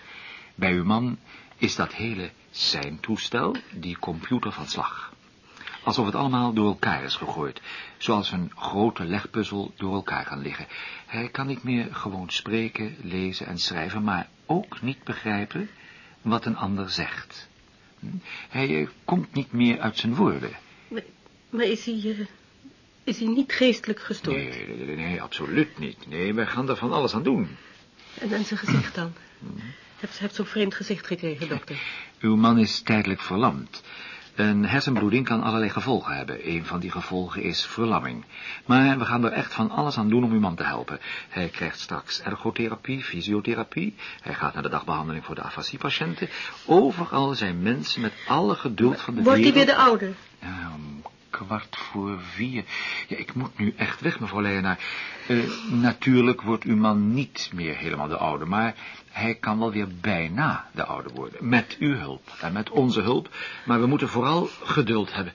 bij uw man is dat hele seintoestel, die computer van slag. Alsof het allemaal door elkaar is gegooid, zoals een grote legpuzzel door elkaar kan liggen. Hij kan niet meer gewoon spreken, lezen en schrijven, maar ook niet begrijpen wat een ander zegt. Hij eh, komt niet meer uit zijn woorden. Maar, maar is hij... eh, is hij niet geestelijk gestoord? Nee, nee, nee, absoluut niet. Nee, wij gaan er van alles aan doen. En, en zijn gezicht dan? Heeft, hij heeft zo'n vreemd gezicht gekregen, dokter. *laughs* Uw man is tijdelijk verlamd. Een hersenbloeding kan allerlei gevolgen hebben. Een van die gevolgen is verlamming. Maar we gaan er echt van alles aan doen om uw man te helpen. Hij krijgt straks ergotherapie, fysiotherapie. Hij gaat naar de dagbehandeling voor de afasiepatiënten. Overal zijn mensen met alle geduld van de Wordt hij wereld... weer de oude? Ja, om kwart voor vier. Ja, ik moet nu echt weg, mevrouw Leyenaar. Eh, natuurlijk wordt uw man niet meer helemaal de oude, maar hij kan wel weer bijna de oude worden. Met uw hulp en met onze hulp. Maar we moeten vooral geduld hebben.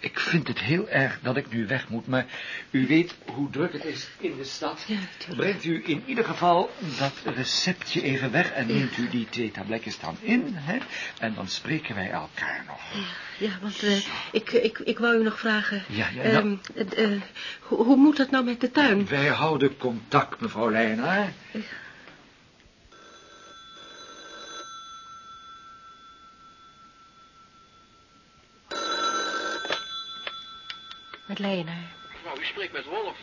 Ik vind het heel erg dat ik nu weg moet, maar u weet hoe druk het is in de stad. Ja. Brengt u in ieder geval dat receptje even weg en neemt u die twee tabletjes dan in, hè? En dan spreken wij elkaar nog. Ja, want eh, ik, ik, ik wou u nog vragen. Ja, ja, Ehm, eh, eh, hoe, hoe moet dat nou met de tuin? Wij houden contact, mevrouw Leyenaar. Met. Mevrouw, u spreekt met Wolf.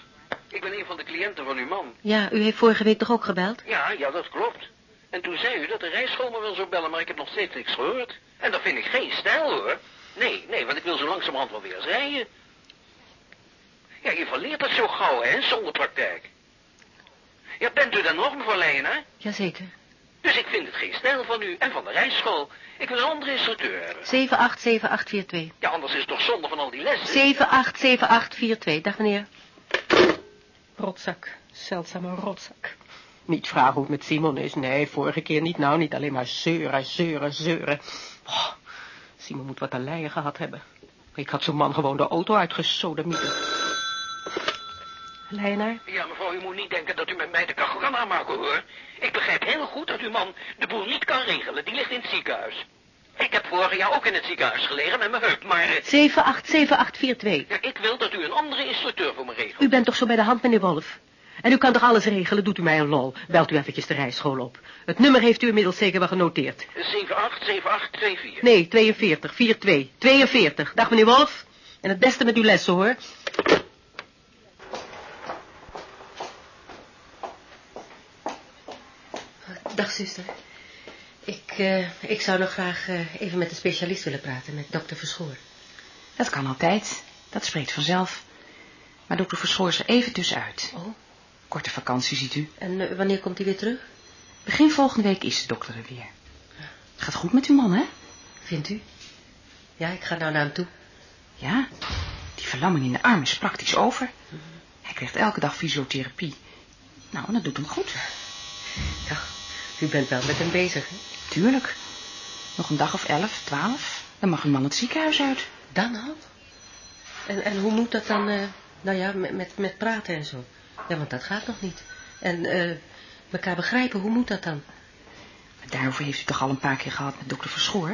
Ik ben een van de cliënten van uw man. Ja, u heeft vorige week toch ook gebeld? Ja, ja, dat klopt. En toen zei u dat de rijschool me wel zou bellen, maar ik heb nog steeds niks gehoord. En dat vind ik geen stijl, hoor. Nee, nee, want ik wil zo langzamerhand wel weer eens rijden. Ja, je verleert dat zo gauw, hè, zonder praktijk. Ja, bent u dan nog, mevrouw Leyenaar? Jazeker. Dus ik vind het geen stijl van u en van de rijschool. Ik wil een andere instructeur hebben. 787842. Ja, anders is het toch zonde van al die lessen. 787842. Dag meneer. Rotzak. Zeldzame rotzak. Niet vragen hoe het met Simon is. Nee, vorige keer niet. Nou, niet alleen maar zeuren, zeuren, zeuren. Oh, Simon moet wat te lijden gehad hebben. Ik had zo'n man gewoon de auto uitgesodemieterd. Ja, mevrouw, u moet niet denken dat u met mij de kachel kan aanmaken, hoor. Ik begrijp heel goed dat uw man de boel niet kan regelen. Die ligt in het ziekenhuis. Ik heb vorig jaar ook in het ziekenhuis gelegen met mijn heup, maar... eh, 787842. Ja, ik wil dat u een andere instructeur voor me regelt. U bent toch zo bij de hand, meneer Wolf? En u kan toch alles regelen, doet u mij een lol. Belt u eventjes de rijschool op. Het nummer heeft u inmiddels zeker wel genoteerd. 787824. Nee, 42, 42, 42. Dag meneer Wolf. En het beste met uw lessen, hoor. Dag, zuster. Ik, eh, ik zou nog graag eh, even met de specialist willen praten, met dokter Verschoor. Dat kan altijd. Dat spreekt vanzelf. Maar dokter Verschoor is er even tussenuit. Oh, Korte vakantie, ziet u. en eh, wanneer komt hij weer terug? Begin volgende week is de dokter er weer. Het gaat goed met uw man, hè? Vindt u? Ja, ik ga nou naar hem toe. Ja. Die verlamming in de arm is praktisch over. Hij krijgt elke dag fysiotherapie. Nou, dat doet hem goed. Ja, u bent wel met hem bezig, hè? Tuurlijk. Nog een dag of elf, twaalf. Dan mag uw man het ziekenhuis uit. Dan al? En, en hoe moet dat dan, eh, nou ja, met, met, met praten en zo? Ja, want dat gaat nog niet. En eh elkaar begrijpen, hoe moet dat dan? Maar daarover heeft u toch al een paar keer gehad met dokter Verschoor?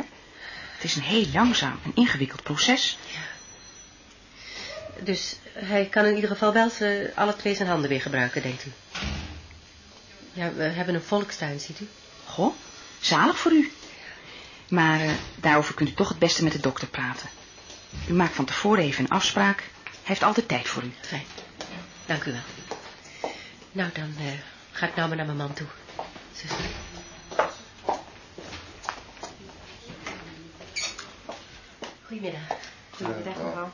Het is een heel langzaam en ingewikkeld proces. Dus hij kan in ieder geval wel ze, alle twee zijn handen weer gebruiken, denkt u? Ja, we hebben een volkstuin, ziet u? Goh, zalig voor u. Maar eh, daarover kunt u toch het beste met de dokter praten. U maakt van tevoren even een afspraak. Hij heeft altijd tijd voor u. Fijn. Dank u wel. Nou, dan eh, ga ik nou maar naar mijn man toe. Zuster. Goedemiddag. Goedemiddag, mevrouw.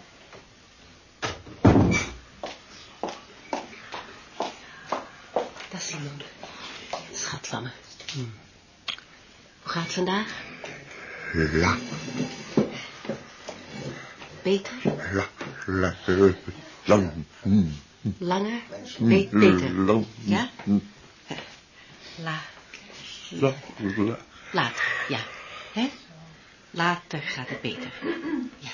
Dat is Simon. Van me. Hm. Hoe gaat het vandaag? La, Beter? la, la, la, lang, mm, Langer? Be beter? lang, Ja? mm, La la, la. later, ja. Hè? Later gaat het beter. Ja.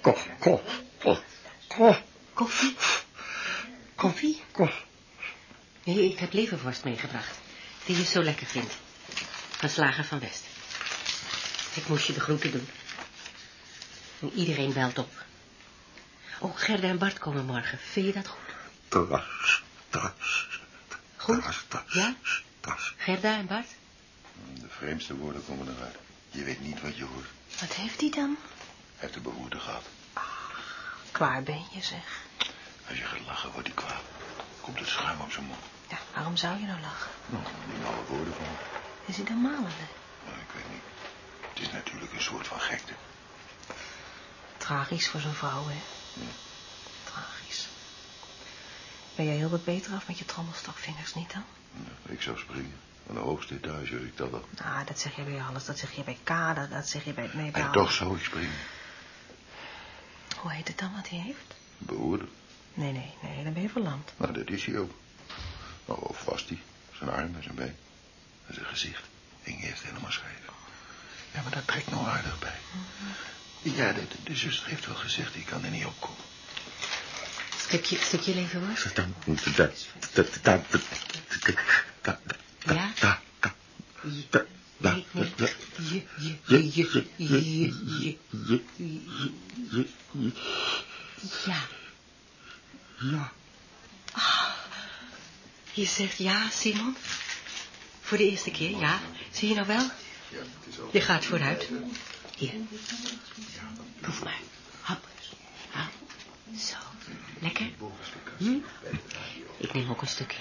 Koffie? Koffie? Nee, ik heb leverworst meegebracht. Die je zo lekker vindt. Van Slager van West. Ik moest je de groeten doen. En iedereen belt op. Oh, Gerda en Bart komen morgen. Vind je dat goed? Tras, tras, Goed? tras, tras, Ja? tras. Gerda en Bart? De vreemdste woorden komen eruit. Je weet niet wat je hoort. Wat heeft hij dan? Hij heeft de beroerte gehad. Klaar ben je, zeg. Als je gaat lachen, wordt hij kwaad. Komt het schuim op zijn mond. Ja, waarom zou je nou lachen? Nou, die oude woorden van. Is hij dan malende? Nou, ik weet niet. Het is natuurlijk een soort van gekte. Tragisch voor zo'n vrouw, hè? Tragisch. Ben jij heel wat beter af met je trommelstokvingers, niet dan? Ik zou springen. Aan de hoogste etage, als ik dat had. Nou, dat zeg je bij alles. Dat zeg je bij Kade, dat zeg je bij... Nee, bij En toch zou ik springen. Hoe heet het dan wat hij heeft? Behoorlijk. Nee, nee, nee, dan ben je verlamd. Nou, dat is hij ook. Nou, of was? Zijn arm en zijn been. En zijn gezicht hing eerst helemaal scheef. Ja, maar dat trekt nog aardig bij. Ja, de, de, zuster heeft wel gezegd, die kan er niet op komen. Stukje, stukje was. Dat, dat, dat, dat, dat, ja? je, je, je. Ja. Ja. Je zegt ja, Simon. Voor de eerste keer, ja. Zie je nou wel? Je gaat vooruit. Hier. Proef maar. Hap. Hap. Zo. Lekker? Hm? Ik neem ook een stukje.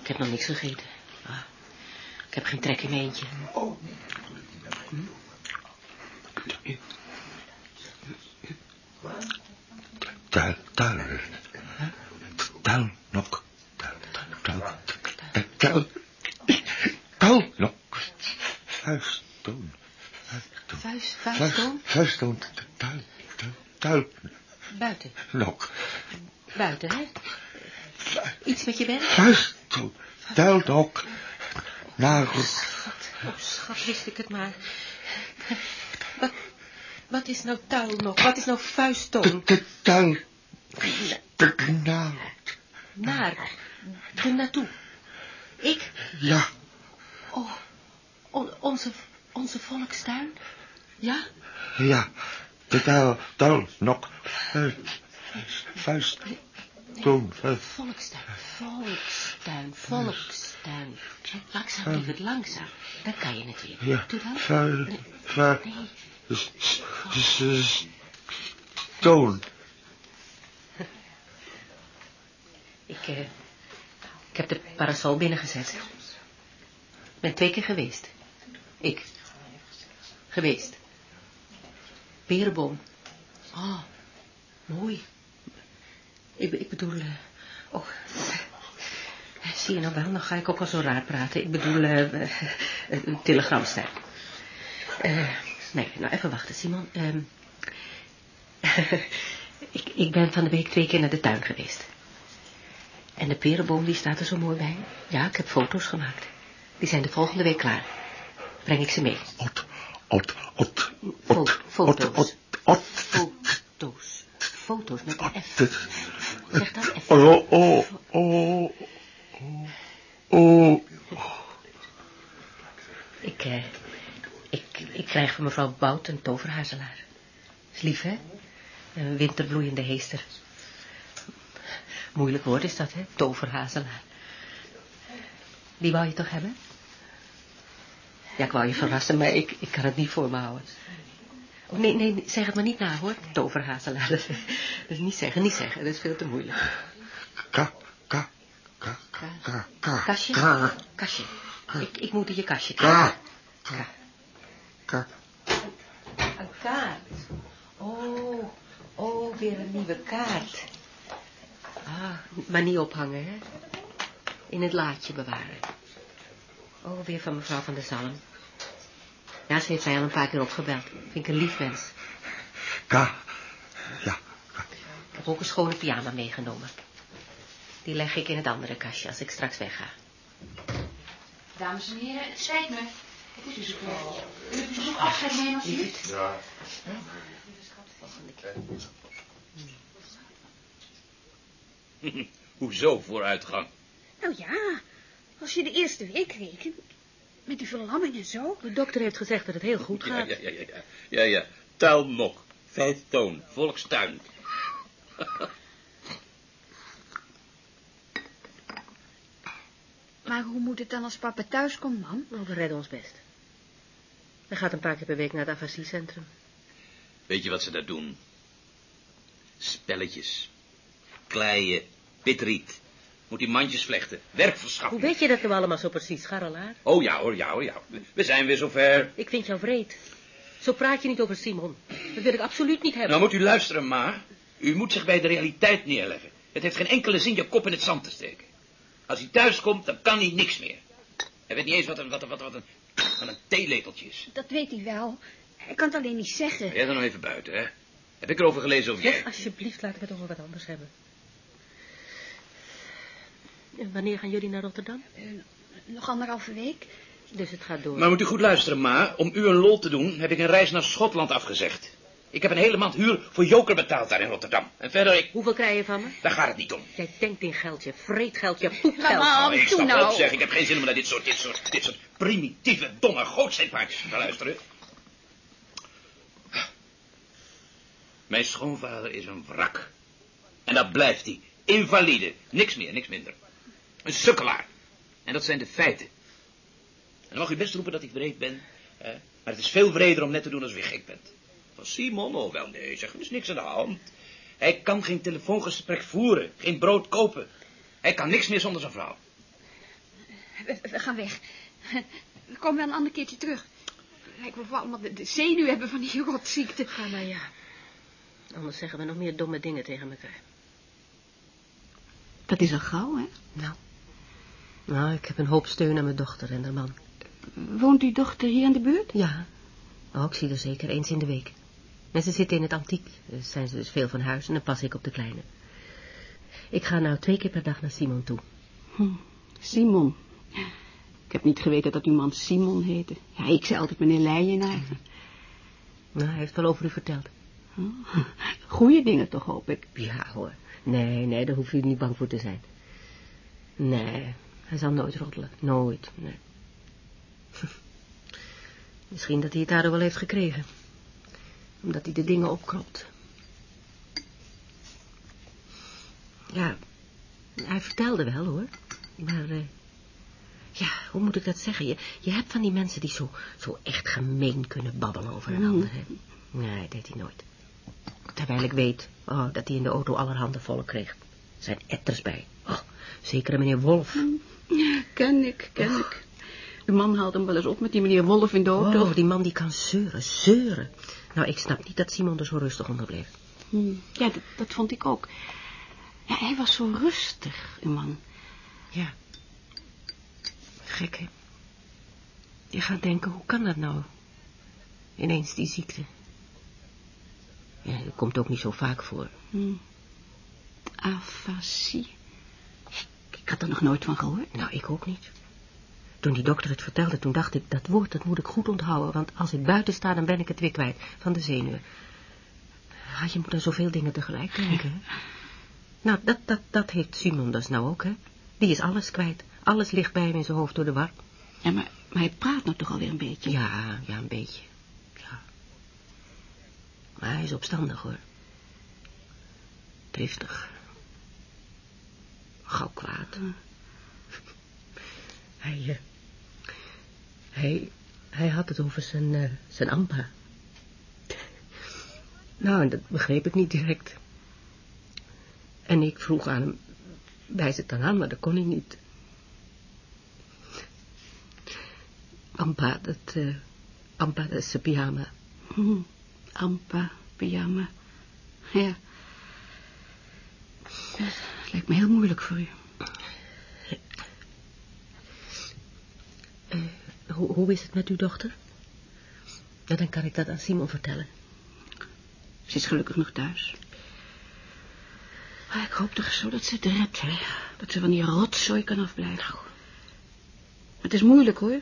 Ik heb nog niks gegeten. Ah. Ik heb geen trek in mijn eentje. Tuil, tuil. Tuil, nok. Tuil, tuil, tuil. Tuil, nok. Vuisttoon. Vuist, Vuist, vuisttoon? vuisttoon. Tuil, tuil, tuil, Buiten. nok. Buiten, hè? Iets met je bent? Vuisttoon. Tuil, nok. Nagel. Oh, schat, wist ik het maar. Wat, wat is nou tuilnok? Wat is nou vuisttoon? De tuil. De naald. Naar. Er naartoe. Ik? Ja, Oh, on- onze, onze volkstuin? Ja? ja. De tuil, tuil, nok. Vuist, vuist. Volkstuin, volkstuin, volkstuin. Langzaam, lieverd, langzaam. Dan kan je het weer. Ja, Doe dan. vuil, vuil. Nee, S- s- s- Toon. *laughs* ik, eh, ik heb de parasol binnengezet. Ben twee keer geweest. Ik. Geweest. Perenboom. Oh, mooi. Ik, ik bedoel... eh, oh, zie je nou wel, dan ga ik ook al zo raar praten. Ik bedoel, eh eh, een telegramstijl. Eh, nee, nou even wachten, Simon. Ehm, *laughs* ik, ik ben van de week twee keer naar de tuin geweest. En de perenboom, die staat er zo mooi bij. Ja, ik heb foto's gemaakt. Die zijn de volgende week klaar. Breng ik ze mee. Ot, ot, ot, Fo- ot, foto's. ot, ot, ot. Foto's. Foto's met een F. Zeg dan F. Oh, oh, oh, oh, oh. Ik, eh, ik, ik krijg van mevrouw Bout een toverhazelaar. Is lief, hè? Een winterbloeiende heester. Moeilijk woord is dat, hè? Toverhazelaar. Die wou je toch hebben? Ja, ik wou je verrassen, maar ik, ik kan het niet voor me houden. Oh, nee, nee, zeg het maar niet na, hoor. Toverhazelaar. Dat, is niet zeggen, niet zeggen. Dat is veel te moeilijk. Ka, ka, ka, ka, ka, Kastje? ka, Kastje. Ik, ik moet in je kastje ka, kijken. ka. Een kaart. Oh, oh, weer een nieuwe kaart. Ah, maar niet ophangen, hè? In het laadje bewaren. Oh, weer van mevrouw van der Zalm. Ja, ze heeft mij al een paar keer opgebeld. Vind ik een lief mens. Ka, ja, Ik heb ook een schone pyjama meegenomen. Die leg ik in het andere kastje als ik straks wegga. Dames en heren, het spijt me. Het is dus zover. Wil uw bezoek afscheid nemen alsjeblieft? ja. *laughs* Hoezo vooruitgang? Nou ja, als je de eerste week rekent, met die verlamming en zo. De dokter heeft gezegd dat het heel goed gaat. ja, ja, ja. ja. Ja, ja. Tuilnok. Vuisttoon. Volkstuin. *laughs* Maar hoe moet het dan als papa thuis komt, mam? Nou, we redden ons best. Hij gaat een paar keer per week naar het afasiecentrum. Weet je wat ze daar doen? Spelletjes. Kleien. Pitriet. Moet die mandjes vlechten. Werk Hoe verschaffen. weet je dat nou allemaal zo precies, scharrelaar? Oh ja hoor, ja hoor, ja. We zijn weer zover. Ik vind jou vreed. Zo praat je niet over Simon. Dat wil ik absoluut niet hebben. Nou moet u luisteren, ma. U moet zich bij de realiteit neerleggen. Het heeft geen enkele zin je kop in het zand te steken. Als hij thuis komt, dan kan hij niks meer. Hij weet niet eens wat een, wat een, wat een, wat een, wat een theelepeltje is. Dat weet hij wel. Hij kan het alleen niet zeggen. Jij dan nog even buiten, hè? Heb ik erover gelezen of jij? Zeg, alsjeblieft, laten we het over wat anders hebben. En wanneer gaan jullie naar Rotterdam? Eh, nog anderhalve week. Dus het gaat door. Maar moet u goed luisteren, ma. Om u een lol te doen, heb ik een reis naar Schotland afgezegd. Ik heb een hele maand huur voor joker betaald daar in Rotterdam. En verder, ik... Hoeveel krijg je van me? Daar gaat het niet om. Jij denkt in geld, je vreet geld, je poept geld. Mama, Oh, ik doe stap nou. op, zeg. Ik heb geen zin om naar dit soort, dit soort, dit soort primitieve, domme gootsteekpaardjes te luisteren. Mijn schoonvader is een wrak. En dat blijft hij. Invalide. Niks meer, niks minder. Een sukkelaar. En dat zijn de feiten. En dan mag u best roepen dat ik wreed ben. Hè? Maar het is veel wreder om net te doen als weer gek bent. Van Simon, oh wel nee, zeg, er is niks aan de hand. Hij kan geen telefoongesprek voeren, geen brood kopen. Hij kan niks meer zonder zijn vrouw. We, we gaan weg. We komen wel een ander keertje terug. Lijkt me we allemaal de, de zenuw hebben van die rotziekte. Ga maar ja. Anders zeggen we nog meer domme dingen tegen elkaar. Dat is al gauw, hè? Nou. Nou, ik heb een hoop steun aan mijn dochter en haar man. Woont uw dochter hier in de buurt? Ja. Oh, ik zie er zeker eens in de week. En ze zitten in het antiek. Dus zijn ze dus veel van huis en dan pas ik op de kleine. Ik ga nou twee keer per dag naar Simon toe. Hm, Simon. Ik heb niet geweten dat uw man Simon heette. Ja, ik zei altijd meneer Leijenaar. Nou, hij heeft wel over u verteld. Oh, Goeie dingen toch, hoop ik. Ja hoor. Nee, nee, daar hoef je niet bang voor te zijn. Nee, hij zal nooit roddelen. Nooit, nee. *laughs* Misschien dat hij het daardoor wel heeft gekregen. Omdat hij de dingen opkropt. Ja, hij vertelde wel hoor. Maar, eh, ja, hoe moet ik dat zeggen? Je, je hebt van die mensen die zo, zo echt gemeen kunnen babbelen over een Mm. ander. Hè? Nee, dat deed hij nooit. Terwijl ik weet oh, dat hij in de auto allerhande volk kreeg. Er zijn etters bij. Oh, zeker meneer Wolf. *laughs* Ken ik, ken ik. De man haalt hem wel eens op met die meneer Wolf in de auto. Oh, die man die kan zeuren, zeuren. Nou, ik snap niet dat Simon er zo rustig onder bleef. Hm, Ja, dat, dat vond ik ook. Ja, hij was zo rustig, uw man. Ja. Gek, hè? Je gaat denken, hoe kan dat nou? Ineens die ziekte. Ja, dat komt ook niet zo vaak voor. Hm. Afasie. Ik had er nog nooit van gehoord. Nou, ik ook niet. Toen die dokter het vertelde, toen dacht ik, dat woord, dat moet ik goed onthouden, want als ik buiten sta, dan ben ik het weer kwijt, van de zenuwen. Ah, je moet aan zoveel dingen tegelijk denken, hè? Nou, dat, dat, dat heeft Simon dus nou ook, hè? Die is alles kwijt. Alles ligt bij hem in zijn hoofd door de war. Ja, maar, maar hij praat nou toch alweer een beetje. Ja, ja, een beetje. Ja. Maar hij is opstandig, hoor. Driftig. Gauw kwaad. Hij, eh, hij, hij had het over zijn, eh, zijn ampa. Nou, en dat begreep ik niet direct. En ik vroeg aan hem, wijs het dan aan, maar dat kon hij niet. Ampa, dat, eh, ampa, dat is zijn pyjama. Hm. Ampa, pyjama. Ja. Lijkt me heel moeilijk voor u. Eh, hoe, hoe is het met uw dochter? Nou, dan kan ik dat aan Simon vertellen. Ze is gelukkig nog thuis. Maar ik hoop toch zo dat ze het redt, hè. Dat ze van die rotzooi kan afblijven. Het is moeilijk, hoor.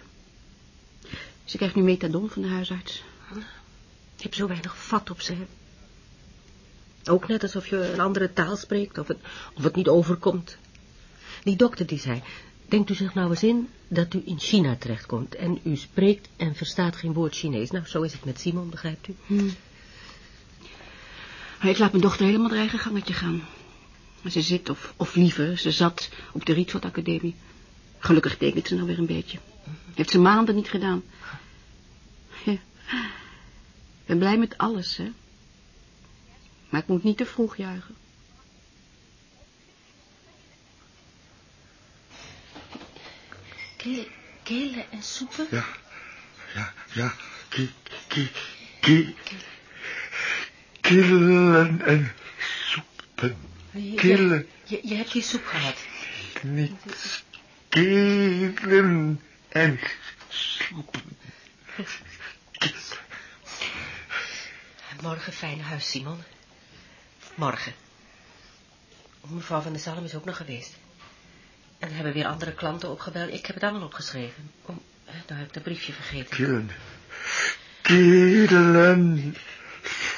Ze krijgt nu methadon van de huisarts. Je hebt zo weinig vat op ze. Ook net alsof je een andere taal spreekt, of het, of het niet overkomt. Die dokter die zei, denkt u zich nou eens in dat u in China terechtkomt en u spreekt en verstaat geen woord Chinees. Nou, zo is het met Simon, begrijpt u? Hm. Maar ik laat mijn dochter helemaal haar eigen gangetje gaan. Ze zit, of, of liever, ze zat op de Rietveld Academie. Gelukkig tekent ze nou weer een beetje. Heeft ze maanden niet gedaan. Ik ben blij met alles, hè. Maar ik moet niet te vroeg juichen. Kelen, kelen en soepen? Ja, ja, ja. Ki, ki, ki, killen en soepen. Je- Killen, Je, je hebt die soep gehad. niet killen en soepen. Morgen fijn huis, Simon. Morgen. Mevrouw van der Zalm is ook nog geweest. En er hebben weer andere klanten opgebeld. Ik heb het allemaal opgeschreven. Eh, nou heb ik dat briefje vergeten. Killen, killen,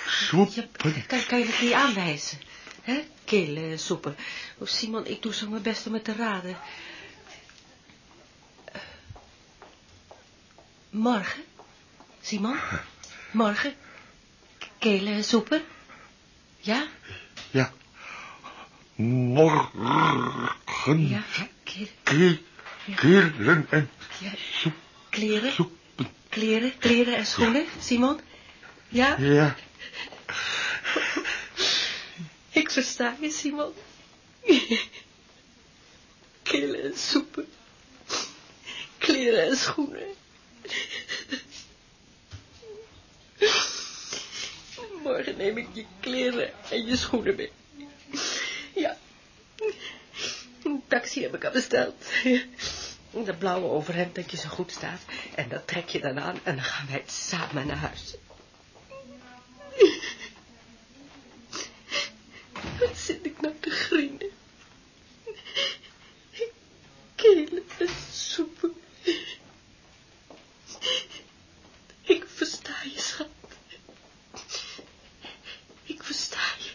soepen. Kan, kan je het niet aanwijzen? Hè? Kele soepen. Oh, Simon, ik doe zo mijn best om het te raden. Eh, Morgen? Simon? *laughs* Morgen? Kele soepen? Ja? Ja, morgen. Ja, Ki- Killen en ja. soep, Kleren? soepen. Kleren, kleren en schoenen, Simon? Ja? Ja, *laughs* Ik versta je, Simon. *laughs* Killen en soepen. Kleren en schoenen. Morgen neem ik je kleren en je schoenen mee. Ja. Een taxi heb ik al besteld. Dat blauwe overhemd dat je zo goed staat. En dat trek je dan aan en dan gaan wij samen naar huis. Wat zit ik nou te grienen? Kelen en soepen. Ik versta je, schat. Ik versta je.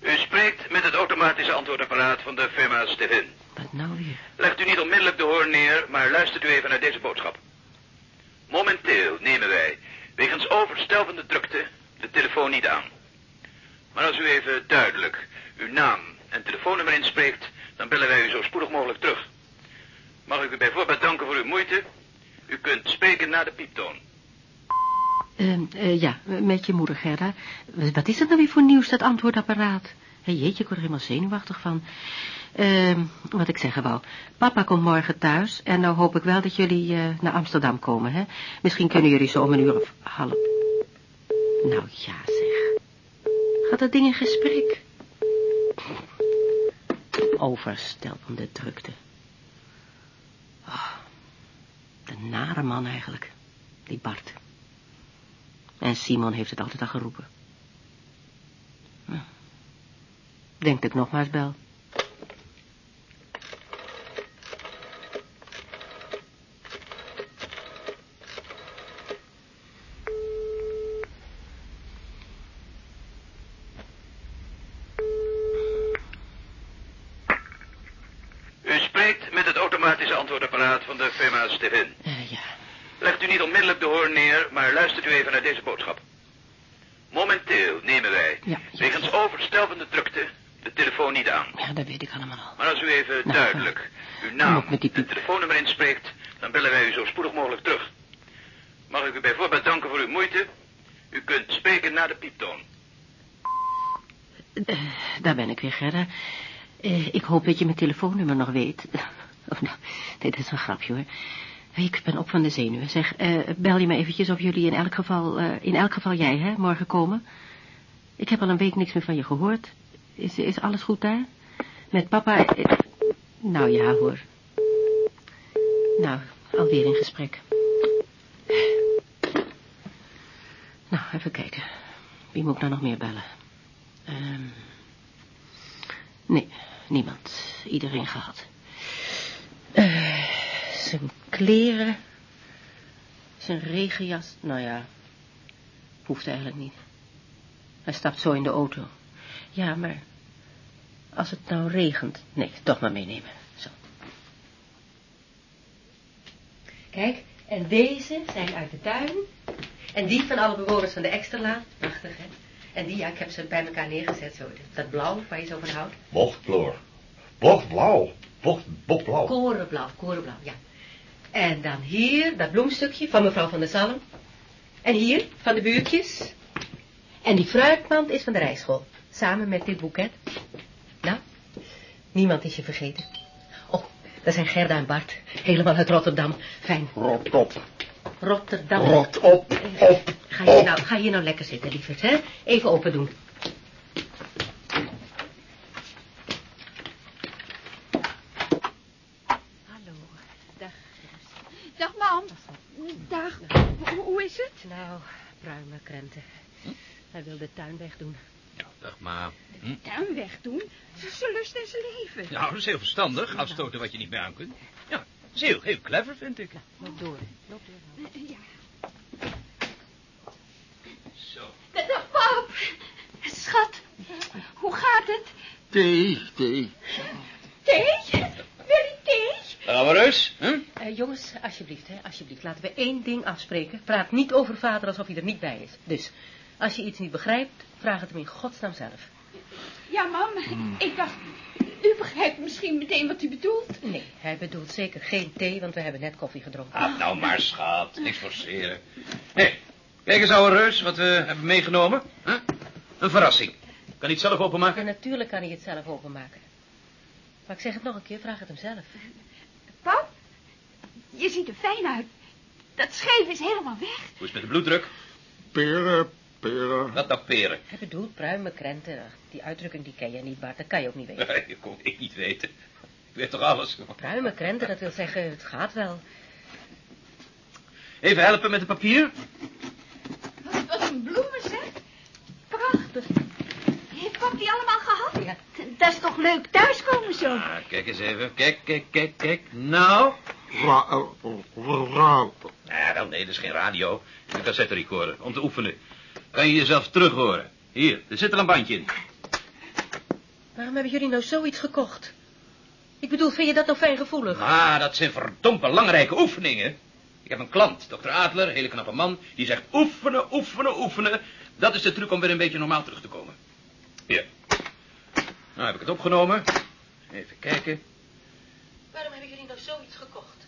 U spreekt met het automatische antwoordapparaat van de firma Stevin. Wat nou weer? Legt u niet onmiddellijk de hoorn neer, maar luistert u even naar deze boodschap. Momenteel nemen wij, wegens overstelvende drukte, de telefoon niet aan. Maar als u even duidelijk uw naam en telefoonnummer inspreekt, dan bellen wij u zo spoedig mogelijk terug. Mag ik u bijvoorbeeld danken voor uw moeite? U kunt spreken na de pieptoon. Ehm, eh, ja, met je moeder, Gerda. Wat is dat nou weer voor nieuws, dat antwoordapparaat? Hé, jeetje, ik word er helemaal zenuwachtig van. Ehm, wat ik zeggen wou. Papa komt morgen thuis en nou hoop ik wel dat jullie eh, naar Amsterdam komen, hè? Misschien kunnen jullie zo om een uur of half... Nou ja, zeg. Gaat dat ding in gesprek? Overstelpende drukte. Oh, de nare man eigenlijk. Die Bart. En Simon heeft het altijd al geroepen. Hm. Denk ik nogmaals bel. U spreekt met het automatische antwoordapparaat van de firma Stevin. Eh, ja, Legt u niet onmiddellijk de hoorn neer, maar luistert u even naar deze boodschap. Momenteel nemen wij, Ja, ja. wegens overstelvende drukte, de telefoon niet aan. ja, dat weet ik allemaal al. Maar als u even Nou, duidelijk uw naam die en piep. telefoonnummer inspreekt, dan bellen wij u zo spoedig mogelijk terug. Mag ik u bijvoorbeeld danken voor uw moeite? U kunt spreken na de pieptoon. Eh, daar ben ik weer, Gerda. Eh, ik hoop dat je mijn telefoonnummer nog weet. Oh, nou, dit is een grapje, hoor. Ik ben op van de zenuwen. Zeg, eh, bel je me eventjes of jullie in elk geval... eh, in elk geval jij, hè, morgen komen? Ik heb al een week niks meer van je gehoord. Is, is alles goed daar? Met papa... eh, nou ja, hoor. Nou, alweer in gesprek. Nou, even kijken. Wie moet ik nou nog meer bellen? Ehm nee, niemand. Iedereen gehad. Eh, zijn kleren. Zijn regenjas. Nou ja, hoeft eigenlijk niet. Hij stapt zo in de auto. Ja, maar als het nou regent. Nee, toch maar meenemen. Zo. Kijk, en deze zijn uit de tuin. En die van alle bewoners van de Eksterlaan. Prachtig, hè? En die, ja, ik heb ze bij elkaar neergezet zo. Dat blauw waar je zo van houdt. Bochtblauw. Bochtblauw. Korenblauw, korenblauw, ja. En dan hier, dat bloemstukje van mevrouw van der Zalm. En hier, van de buurtjes. En die fruitmand is van de rijschool. Samen met dit boeket. Nou, niemand is je vergeten. Oh, dat zijn Gerda en Bart. Helemaal uit Rotterdam. Fijn. Rot op. Rotterdam. Rot op. Op. Ga hier, nou, ga hier nou lekker zitten, lieverd, hè? Even open doen. Hallo, dag. Dag, mam. Dag. Hoe, hoe is het? Nou, pruimen, krenten. Hij wil de tuin wegdoen. Ja, dag maar. Hm? Tuin wegdoen. Ze lust in zijn leven. Nou, dat is heel verstandig. Afstoten wat je niet meer aan kunt. Ja, dat is heel, heel clever, vind ik. Loop door, loop door. Ja. Zo. Dag, pap. Schat, hoe gaat het? Thee, thee. Thee? Dan gaan we reus. Hm? Eh, jongens, alsjeblieft, hè, alsjeblieft. Laten we één ding afspreken. Praat niet over vader alsof hij er niet bij is. Dus, als je iets niet begrijpt, vraag het hem in godsnaam zelf. Ja, mam. Ik dacht, u begrijpt misschien meteen wat u bedoelt. Nee, hij bedoelt zeker geen thee, want we hebben net koffie gedronken. Ah, nou maar, schat. Niks forceren. Hé, kijk eens, ouwe reus, wat we hebben meegenomen. Huh? Een verrassing. Kan hij het zelf En openmaken? natuurlijk kan hij het zelf openmaken. Maar ik zeg het nog een keer, vraag het hem zelf. Pap, je ziet er fijn uit. Dat scheef is helemaal weg. Hoe is het met de bloeddruk? Peren, peren. Wat nou peren? Hij bedoelt pruimen, krenten. Die uitdrukking die ken je niet, Bart. Dat kan je ook niet weten. Dat kon ik niet weten. Ik weet toch alles? Pruimen, krenten, dat wil zeggen, het gaat wel. Even helpen met het papier? Wat, wat een bloemen, zeg. Prachtig. Heeft pap die allemaal. Dat is toch leuk thuiskomen zo. Ah, kijk eens even. Kijk, kijk, kijk, kijk. Nou? Ra, eh, ra, Ja, wel nee, dat is geen radio. Een cassette recorder, om te oefenen. Kan je jezelf terug horen. Hier, er zit er een bandje in. Waarom hebben jullie nou zoiets gekocht? Ik bedoel, vind je dat nou fijngevoelig? Ah, dat zijn verdomd belangrijke oefeningen. Ik heb een klant, dokter Adler, een hele knappe man, die zegt oefenen, oefenen, oefenen. Dat is de truc om weer een beetje normaal terug te komen. Hier. Nou heb ik het opgenomen. Even kijken. Waarom hebben jullie nou zoiets gekocht?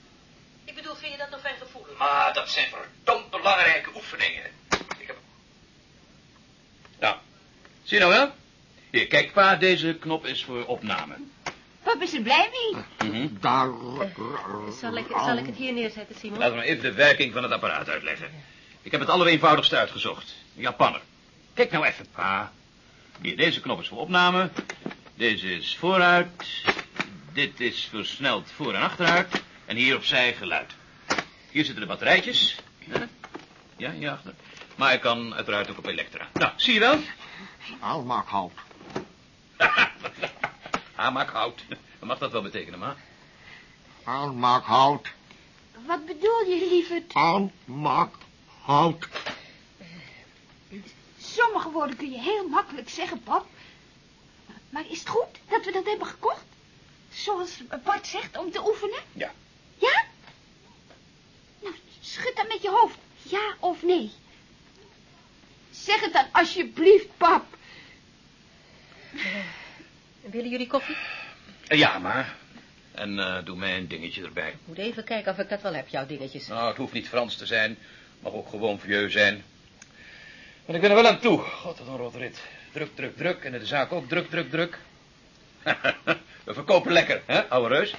Ik bedoel, vind je dat nou fijngevoelig? Maar dat zijn verdomd belangrijke oefeningen. Ik heb... Nou, zie je nou wel? Hier, kijk pa, deze knop is voor opname. Pap is er blij mee. Mhm. daar. Zal ik, zal ik het hier neerzetten, Simon? Laten we even de werking van het apparaat uitleggen. Ik heb het allereenvoudigste uitgezocht. Een Japanner. Kijk nou even, pa. Hier, deze knop is voor opname. Deze is vooruit. Dit is versneld voor- en achteruit. En hier opzij geluid. Hier zitten de batterijtjes. Ja, ja hierachter. Maar ik kan uiteraard ook op elektra. Nou, zie je wel? Aanmaakhout. *laughs* Aanmaakhout. Wat *laughs* mag dat wel betekenen, ma? Aanmaakhout. Wat bedoel je, lieverd? Aanmaakhout. Sommige woorden kun je heel makkelijk zeggen, pap. Maar is het goed dat we dat hebben gekocht? Zoals Bart zegt, om te oefenen? Ja. Ja? Nou, schud dan met je hoofd. Ja of nee? Zeg het dan alsjeblieft, pap. Willen jullie koffie? Eh, Ja, maar. En eh, doe mij een dingetje erbij. Ik moet even kijken of ik dat wel heb, jouw dingetjes. Nou, het hoeft niet Frans te zijn. Mag ook gewoon vieux zijn. Maar ik ben er wel aan toe. God, wat een rotrit. Druk, druk, druk. En de zaak ook druk, druk, druk. *laughs* We verkopen lekker, hè, ouwe reus?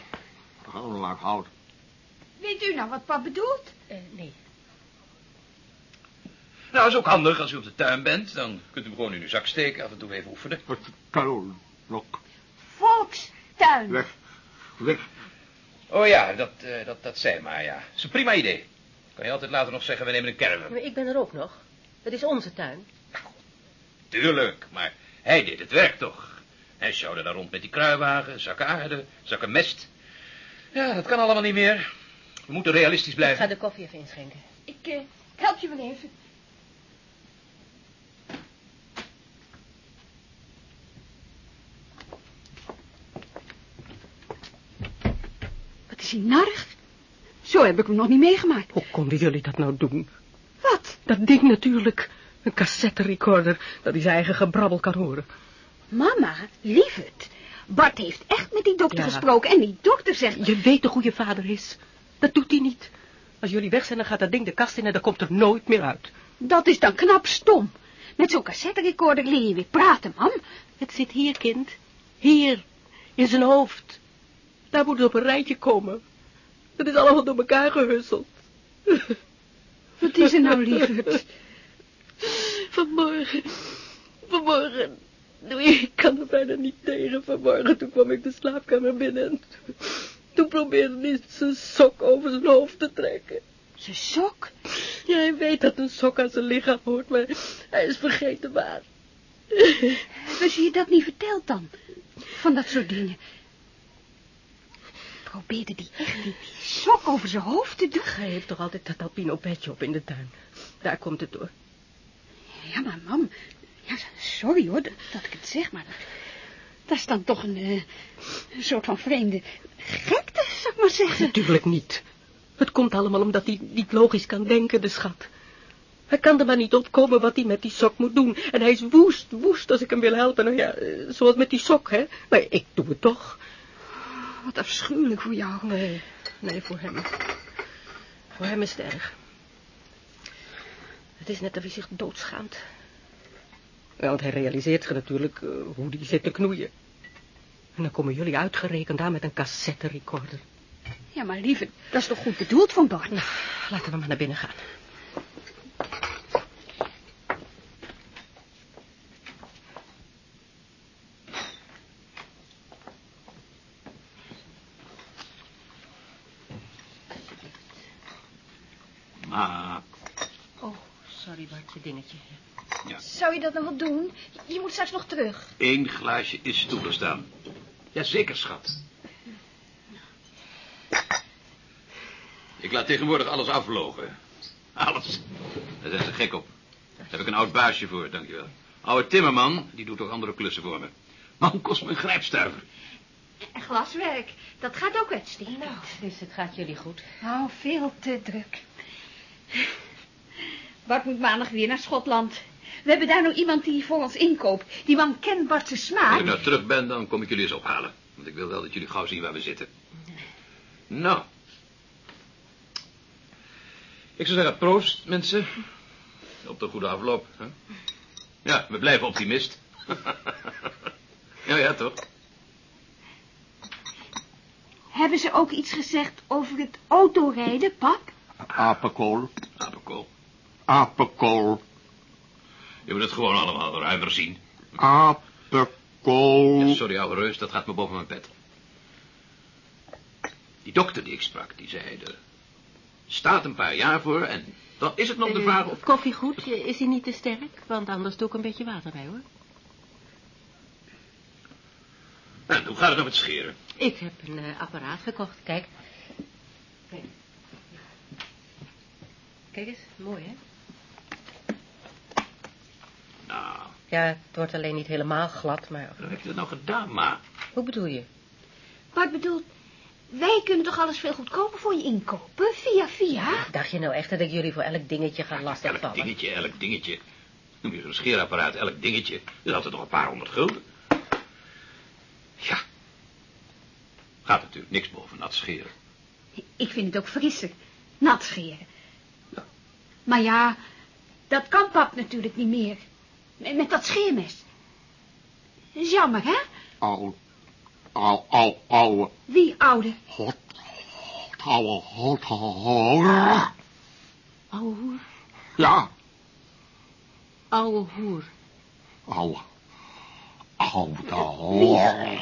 Aanmaakhout. Weet u nou wat pap bedoelt? Eh, nee. Nou, is ook handig als u op de tuin bent. Dan kunt u hem gewoon in uw zak steken. Af en toe even oefenen. Het tuinlok. Volkstuin. Weg. Weg. Oh ja, dat, eh, dat, dat zei maar, ja. Dat is een prima idee. Kan je altijd later nog zeggen, we nemen een caravan. Maar ik ben er ook nog. Het is onze tuin. Tuurlijk, maar hij deed het werk toch. Hij sjouwde daar rond met die kruiwagen, zakken aarde, zakken mest. Ja, dat kan allemaal niet meer. We moeten realistisch Ik ga blijven. de koffie even inschenken. Ik, eh, ik help je wel even. Wat is hij narig? Zo heb ik hem nog niet meegemaakt. Hoe konden jullie dat nou doen? Dat ding natuurlijk. Een cassette recorder dat hij zijn eigen gebrabbel kan horen. Mama, lieverd. Bart heeft echt met die dokter Ja. gesproken. En die dokter zegt... Je weet toch hoe je vader is? Dat doet hij niet. Als jullie weg zijn, dan gaat dat ding de kast in en dan komt er nooit meer uit. Dat is dan knap stom. Met zo'n cassetterecorder leer je weer praten, mam. Het zit hier, kind. Hier. In zijn hoofd. Daar moet het op een rijtje komen. Dat is allemaal door elkaar gehusseld. *laughs* Wat is er nou, lieverd? Vanmorgen. Vanmorgen. Ik kan er bijna niet tegen. Vanmorgen toen kwam ik de slaapkamer binnen en toen probeerde hij zijn sok over zijn hoofd te trekken. Zijn sok? Ja, hij weet dat een sok aan zijn lichaam hoort, maar hij is vergeten waar. Dus je dat niet verteld dan? Van dat soort dingen. Probeerde die echt die, sok over zijn hoofd te doen? Hij heeft toch altijd dat albino petje op in de tuin. Daar komt het door. Ja, maar mam, ja, sorry hoor dat, ik het zeg, maar dat, dat is dan toch een, eh, een soort van vreemde gekte, zou ik maar zeggen. Natuurlijk niet. Het komt allemaal omdat hij niet logisch kan denken, de schat. Hij kan er maar niet opkomen wat hij met die sok moet doen. En hij is woest, woest als ik hem wil helpen. Nou ja, eh, zoals met die sok, hè. Maar ik doe het toch. Wat afschuwelijk voor jou. Nee, nee, voor hem. Voor hem is het erg. Het is net of hij zich doodschaamt. Ja, want hij realiseert zich natuurlijk eh, hoe die zit te knoeien. En dan komen jullie uitgerekend aan met een cassette recorder. Ja, maar lieve, dat is toch goed bedoeld van Bart? Nou, laten we maar naar binnen gaan. Maar, Oh, dingetje. Zou je dat nog wel doen? Je moet straks nog terug. één glaasje is toegestaan. Jazeker, schat. Ik laat tegenwoordig alles aflogen. Alles. Daar zijn ze gek op. Daar heb ik een oud baasje voor, dankjewel. Oude timmerman, die doet toch andere klussen voor me. Man kost me een grijpstuiver. En glaswerk, dat gaat ook uitstekend. Nou, Dus het gaat jullie goed. nou, veel te druk. Bart moet maandag weer naar Schotland. We hebben daar nog iemand die voor ons inkoopt. Die man kent Bart's Als smaak. ik nou terug ben, dan kom ik jullie eens ophalen. Want ik wil wel dat jullie gauw zien waar we zitten. Nou. Ik zou zeggen, proost, mensen. Op de goede afloop. Hè? Ja, we blijven optimist. *laughs* ja, ja, toch? Hebben ze ook iets gezegd over het autorijden, pap? Apenkool. Apenkool. Apenkool. Je moet het gewoon allemaal ruimer zien. Apenkool. Ja, sorry, ouwe reus, dat gaat me boven mijn pet. Die dokter die ik sprak, die zei er staat een paar jaar voor en dan is het nog de vraag of... koffie goed? Is hij niet te sterk? Want anders doe ik een beetje water bij, hoor. En hoe gaat het nou met scheren? Ik heb een eh, apparaat gekocht, kijk. Kijk. Kijk eens, mooi, hè? Nou, Ja, het wordt alleen niet helemaal glad, maar... hoe heb je dat nou gedaan, ma? Hoe bedoel je? Bart bedoelt, wij kunnen toch alles veel goedkoper voor je inkopen? Via via? Dacht je nou echt dat ik jullie voor elk dingetje ga Elk lastigvallen? dingetje, elk dingetje. Noem je zo'n scheerapparaat elk dingetje. Dat is altijd nog een paar honderd gulden. Ja. Gaat natuurlijk niks boven nat scheren. Ik vind het ook frisser. Nat scheren. Maar ja, dat kan pap natuurlijk niet meer. Met dat scheermes. Is jammer, hè? Au. Au, au, au. Wie oude? Hot. Hot, hot, hot. Ouwe hoer, Ja. ouwe hoer. Au. Au, au.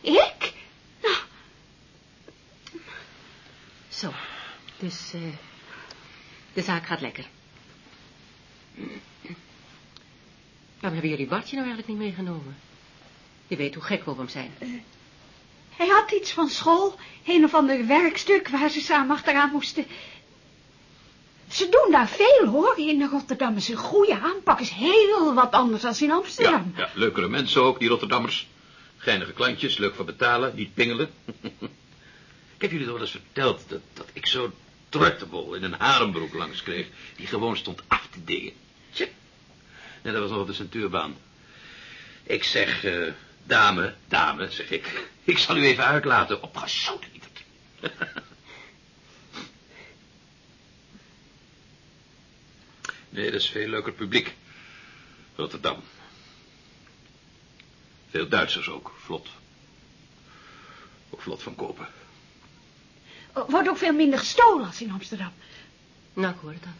Ik? Zo, dus eh, de zaak gaat lekker. Waarom hebben jullie Bartje nou eigenlijk niet meegenomen? Je weet hoe gek we op hem zijn. Hij had iets van school. Een of ander werkstuk waar ze samen achteraan moesten. Ze doen daar veel, hoor. In Rotterdam is een goede aanpak. Is heel wat anders dan in Ja, Amsterdam. ja, leukere mensen ook, die Rotterdammers. Geinige klantjes, leuk voor betalen, niet pingelen. *laughs* ik heb jullie toch wel eens verteld dat, dat ik zo'n tractable in een harenbroek langs kreeg... die gewoon stond af te dingen. Nee, dat was nog op de centuurbaan. Ik zeg, eh, Dame, dame, zeg ik. Ik zal u even uitlaten. Opgeschoten, lieverd. *laughs* Nee, dat is veel leuker publiek. Rotterdam. Veel Duitsers ook, vlot. Ook vlot van kopen. Wordt ook veel minder gestolen als in Amsterdam. Nou, ik hoor het dan.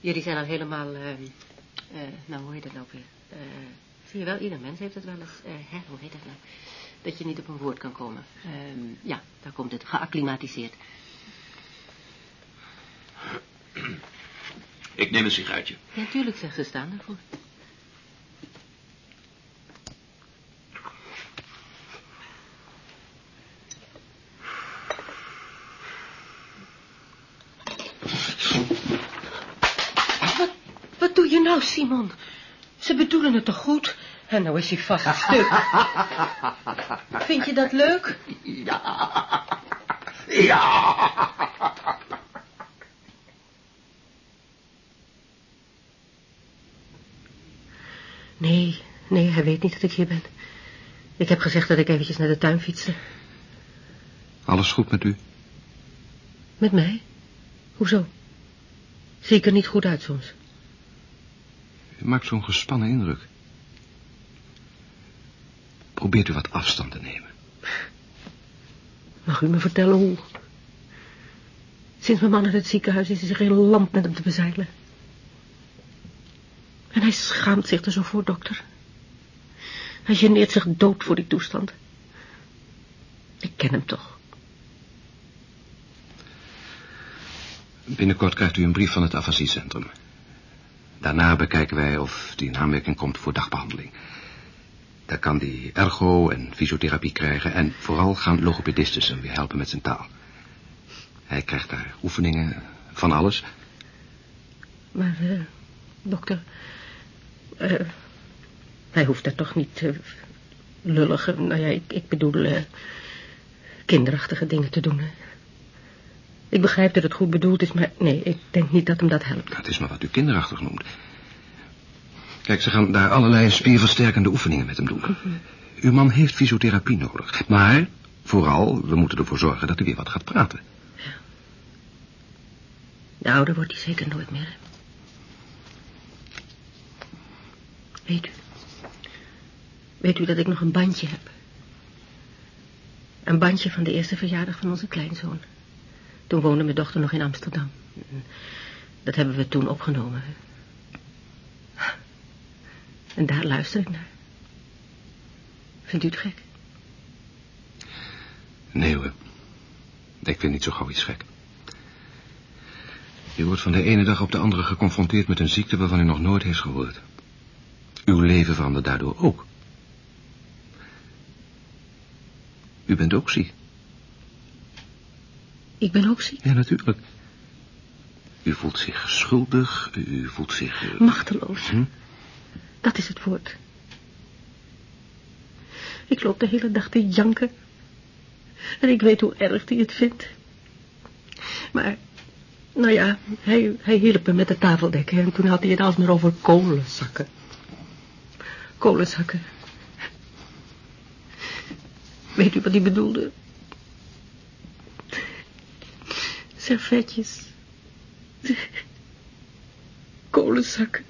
Jullie zijn al helemaal, eh, eh, nou hoe heet dat nou weer? Eh, zie je wel, ieder mens heeft het wel eens, eh, hè, hoe heet dat nou? Dat je niet op een woord kan komen. Ehm, ja, daar komt het, geacclimatiseerd. Ik neem een sigaartje. Ja, tuurlijk, zegt ze staan ervoor. Wat, wat doe je Ze bedoelen het toch goed? En nou is hij vast stuk. *laughs* Vind je dat leuk? Ja. Nee, nee, hij weet niet dat ik hier ben. Ik heb gezegd dat ik eventjes naar de tuin fietste. Alles goed met u? Met mij? Hoezo? Zie ik er niet goed uit soms? Maakt zo'n gespannen indruk. Probeert u wat afstand te nemen. Mag u me vertellen hoe? Sinds mijn man uit het ziekenhuis is, is er geen lamp met hem te bezeilen. En hij schaamt zich er zo voor, dokter. Hij geneert zich dood voor die toestand. Ik ken hem toch. Binnenkort krijgt u een brief van het afasiecentrum. Daarna bekijken wij of die in aanmerking komt voor dagbehandeling. Daar kan die ergo en fysiotherapie krijgen... en vooral gaan logopedisten hem weer helpen met zijn taal. Hij krijgt daar oefeningen van alles. Maar, eh, dokter... eh, hij hoeft daar toch niet eh, lullige... Nou ja, ik, ik bedoel... kinderachtige dingen te doen, hè. Ik begrijp dat het goed bedoeld is, maar nee, ik denk niet dat hem dat helpt. Het is maar wat u kinderachtig noemt. Kijk, ze gaan daar allerlei spierversterkende oefeningen met hem doen. Uw man heeft fysiotherapie nodig. Maar, vooral, we moeten ervoor zorgen dat hij weer wat gaat praten. De ouder wordt hij zeker nooit meer. hè. Weet u... Weet u dat ik nog een bandje heb? Een bandje van de eerste verjaardag van onze kleinzoon. Toen woonde mijn dochter nog in Amsterdam. Dat hebben we toen opgenomen. En daar luister ik naar. Vindt u het gek? Nee hoor. Ik vind niet zo gauw iets gek. Je wordt van de ene dag op de andere geconfronteerd met een ziekte waarvan u nog nooit heeft gehoord. Uw leven verandert daardoor ook. U bent ook ziek. Ik ben ook ziek. Ja, natuurlijk. U voelt zich schuldig, u voelt zich... eh, Machteloos. hm? Dat is het woord. Ik loop de hele dag te janken. En ik weet hoe erg hij het vindt. Maar, nou ja, hij, hij hielp me met de tafeldekken. En toen had hij het alsmaar over kolenzakken. Kolenzakken. Weet u wat hij bedoelde? Servetjes. Kolenzakken.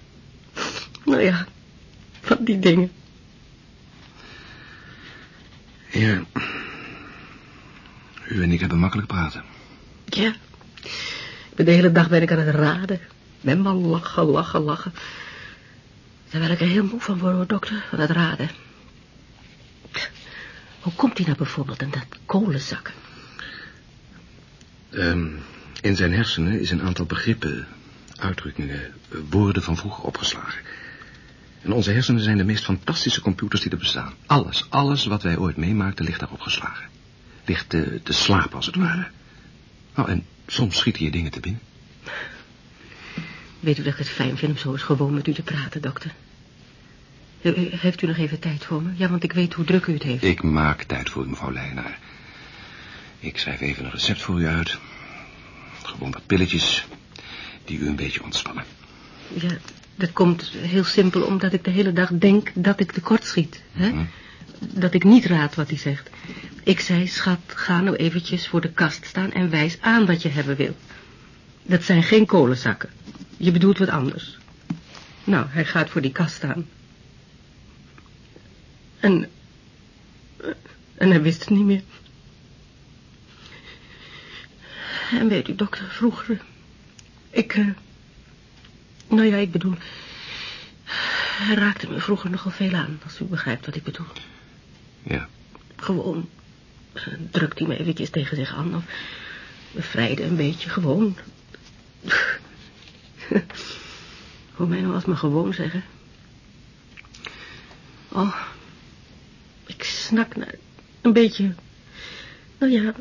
Nou ja, van die dingen. Ja. U en ik hebben makkelijk praten. Ja. Ik ben de hele dag ben ik aan het raden. Ben maar lachen, lachen, lachen. Terwijl ik er heel moe van hoor, dokter, van het raden. Hoe komt hij nou bijvoorbeeld aan dat kolenzakken? Ehm, in zijn hersenen is een aantal begrippen, uitdrukkingen, eh, woorden van vroeger opgeslagen. En onze hersenen zijn de meest fantastische computers die er bestaan. Alles, alles wat wij ooit meemaakten ligt daar opgeslagen. Ligt te, te slapen, als het ware. Nou, en soms schieten je dingen te binnen. Weet u dat ik het fijn vind om zo eens gewoon met u te praten, dokter? He- he- Heeft u nog even tijd voor me? Ja, want ik weet hoe druk u het heeft. Ik maak tijd voor u, mevrouw Leijenaar. Ik schrijf even een recept voor u uit. Gewoon wat pilletjes die u een beetje ontspannen. Ja, dat komt heel simpel omdat ik de hele dag denk dat ik tekort schiet. Hè? Hm? dat ik niet raad wat hij zegt. Ik zei, schat, ga nou eventjes voor de kast staan en wijs aan wat je hebben wil. Dat zijn geen kolenzakken. Je bedoelt wat anders. Nou, hij gaat voor die kast staan. En... En hij wist het niet meer. En weet u, dokter, vroeger... Ik... eh, nou ja, ik bedoel... Hij raakte me vroeger nogal veel aan, als u begrijpt wat ik bedoel. Ja. Gewoon eh, drukt hij me eventjes tegen zich aan of bevrijde een beetje, gewoon. *laughs* Hoe mij nou alsmaar gewoon zeggen. Oh, ik snak naar een beetje, nou ja,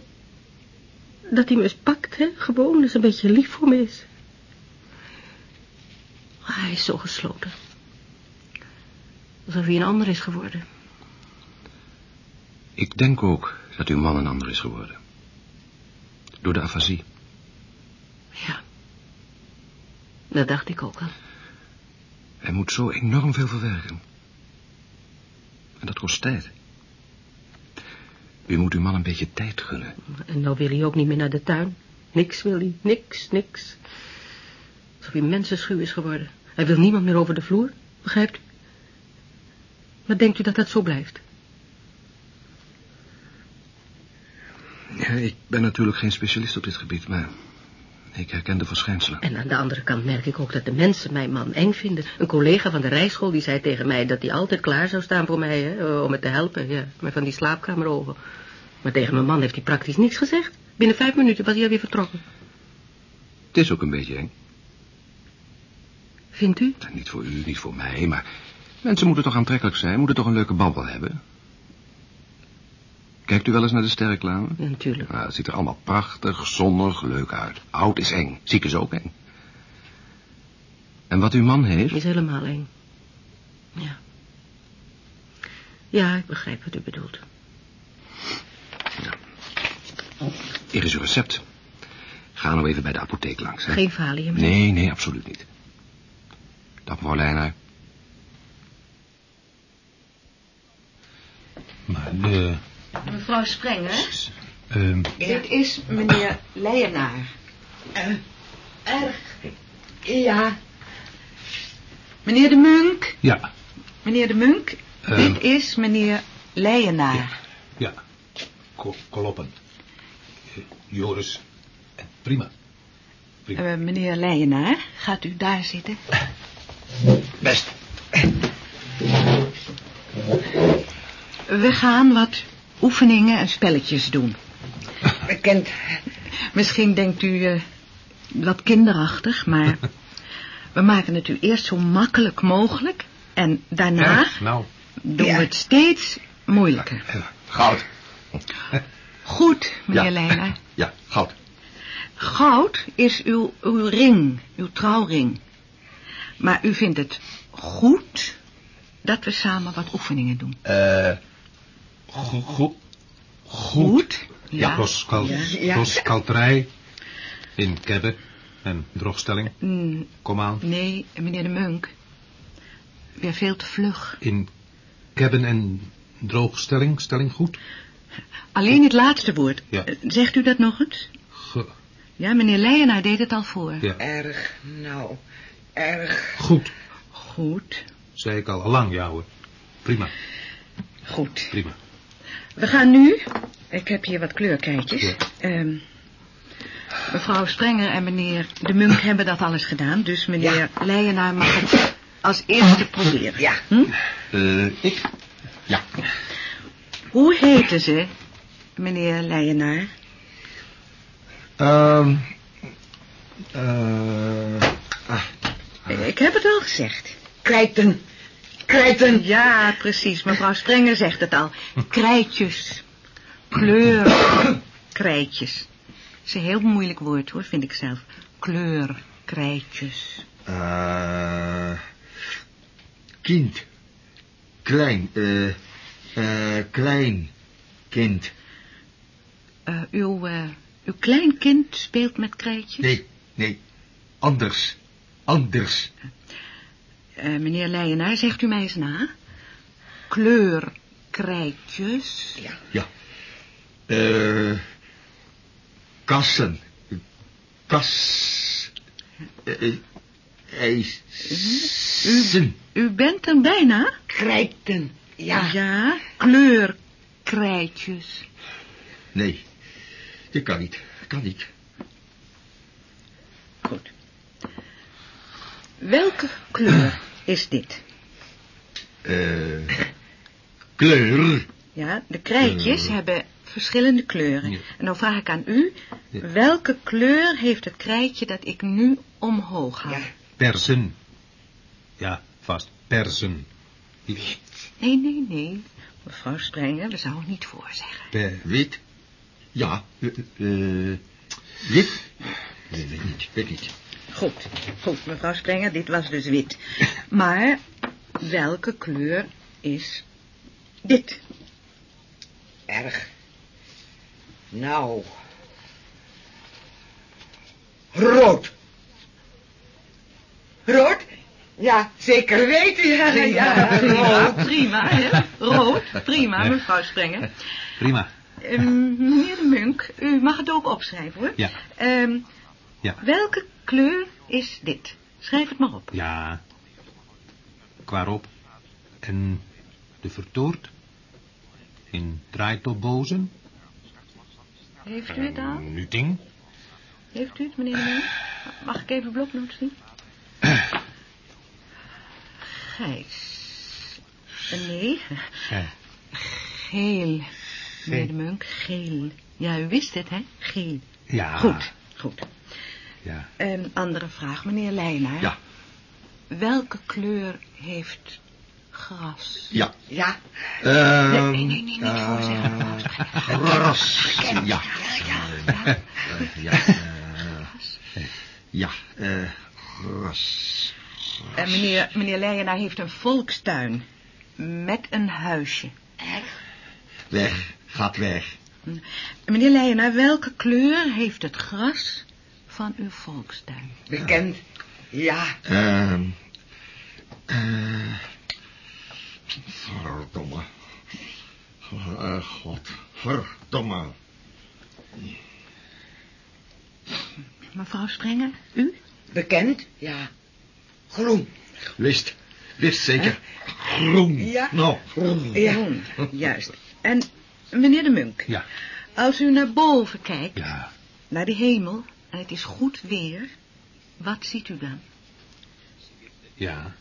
dat hij me eens pakt, hè, gewoon, dus een beetje lief voor me is. Hij is zo gesloten. Alsof hij een ander is geworden. Ik denk ook dat uw man een ander is geworden. Door de afasie. Ja. Dat dacht ik ook al. Hij moet zo enorm veel verwerken. En dat kost tijd. U moet uw man een beetje tijd gunnen. En nou wil hij ook niet meer naar de tuin. Niks wil hij, niks, niks. Alsof hij mensenschuw is geworden. Hij wil niemand meer over de vloer, begrijpt u? Maar denkt u dat dat zo blijft? Ja, ik ben natuurlijk geen specialist op dit gebied, maar ik herken de verschijnselen. En aan de andere kant merk ik ook dat de mensen mijn man eng vinden. Een collega van de rijschool die zei tegen mij dat hij altijd klaar zou staan voor mij, hè, om me te helpen, ja, maar van die slaapkamer over. Maar tegen mijn man heeft hij praktisch niks gezegd. Binnen vijf minuten was hij alweer vertrokken. Het is ook een beetje eng. Vindt u? Niet voor u, niet voor mij, maar mensen moeten toch aantrekkelijk zijn, moeten toch een leuke babbel hebben. Kijkt u wel eens naar de sterreclame? Ja, natuurlijk. Nou, het ziet er allemaal prachtig, zonnig, leuk uit. Oud is eng, ziek is ook eng. En wat uw man heeft... Is helemaal eng. Ja. Ja, ik begrijp wat u bedoelt. Hier is uw recept. Ga nou even bij de apotheek langs. Hè? Geen valium? Nee, nee, absoluut niet. Dag, mevrouw Leijnaar. Maar, eh... Mevrouw Sprenger, ehm, dit is meneer Leijenaar. Erg. Ja. Meneer de Munk, ja, meneer de Munk, Eh. dit is meneer Leijenaar. ja. Ko- Kloppen. Eh, Joris. Eh, Prima. Eh, meneer Leijenaar, gaat u daar zitten? Best. We gaan wat oefeningen en spelletjes doen. *laughs* Bekend. Misschien denkt u eh, wat kinderachtig, maar *laughs* we maken het u eerst zo makkelijk mogelijk. En daarna? Nou, doen Ja. we het steeds moeilijker. Goud. *laughs* Goed, meneer Ja. Ja, goud. Goud is uw, uw ring, uw trouwring. Maar u vindt het goed dat we samen wat oefeningen doen. Eh, goed. Goed. Goed? Ja. Ja, kloskalterij. In kebben en droogstelling. Mm, Kom aan. nee, meneer de Munk. Weer veel te vlug. In kebben en droogstelling. Stelling goed. Alleen het laatste woord. Ja. Eh, Zegt u dat nog eens? Ge- Ja, meneer Leijenaar deed het al voor. ja. Erg. Nou. Erg. Goed. Goed, Zei ik al, allang, ja hoor. Prima, goed. prima. We gaan nu... Ik heb hier wat kleurkijtjes. Ja. Ehm, mevrouw Sprenger en meneer de Munk *clears throat* hebben dat alles gedaan. Dus meneer Leijenaar mag het als eerste proberen. Ja. Hm? eh, ik? Ja. Hoe heten ze, meneer Leijenaar? Ehm. eh, ah, Ik heb het al gezegd. Krijten. Krijten. Ja, precies. Mevrouw Sprenger zegt het al. Krijtjes. Kleurkrijtjes. is een heel moeilijk woord, hoor, vind ik zelf. Kleurkrijtjes. eh, kind. Klein. eh, eh, klein. Kind. Eh, uw, uw kleinkind speelt met krijtjes? Nee, nee. Anders. Anders. Eh, meneer Leijenaar, zegt u mij eens na. Kleurkrijtjes. krijtjes. Ja. Ja. Eh... kassen. Kas... eh, eisen. U bent er bijna? Krijten. Ja. Ja, kleurkrijtjes. Nee, dit kan niet. Kan niet. Goed. Welke kleur is dit? Eh... *laughs* kleur. Ja, de krijtjes Eh. hebben verschillende kleuren. Ja. En dan vraag ik aan u, Ja. welke kleur heeft het krijtje dat ik nu omhoog haal? Ja. Persen. Ja, vast. Persen. Nee, nee, nee. Mevrouw Sprenger, we zouden het niet voorzeggen. Per. Wit. Ja. eh, eh, wit. Nee, weet niet. Weet niet. Goed, goed, mevrouw Sprenger, dit was dus wit. *laughs* Maar welke kleur is dit? Erg. Nou. Rood. Rood? Ja, zeker weten. Ja, ja, prima, rood. prima, hè? Rood, prima, mevrouw Sprenger. Prima. Ehm, meneer de Munk, u mag het ook opschrijven, hoor. Ja. Ehm, Ja. welke kleur is dit? Schrijf het maar op. Ja. Kwarop. En de vertoord. In draaitopbozen. Heeft u het al? Nuting. Heeft u het, meneer de? Mag ik even bloknoot zien? Gijs. Nee, geel. Meneer de Munk, geel. Ja, u wist het, hè? Geel. ja. Goed, goed. Ja. Een andere vraag, meneer Leijnaar. Ja. Welke kleur heeft gras? Ja. Ja. Ehm, Nee, nee, nee, niet eh. Gras. Ja. Ja, ja. Eh, ja. eh, ja. eh, gras. En meneer, meneer Leijenaar heeft een volkstuin met een huisje. Weg. Gaat weg. Meneer Leijenaar, welke kleur heeft het gras van uw volkstuin? Bekend. Ja. Ehm. eh, verdomme. Uh, God. Verdomme. Mevrouw Sprenger, u? Bekend. Ja. Groen. Wist. Wist zeker. Groen. Ja. Nou, groen. Ja. Groen, juist. En meneer de Munk, Ja. als u naar boven kijkt, Ja. naar de hemel, en het is goed weer, wat ziet u dan? Ja.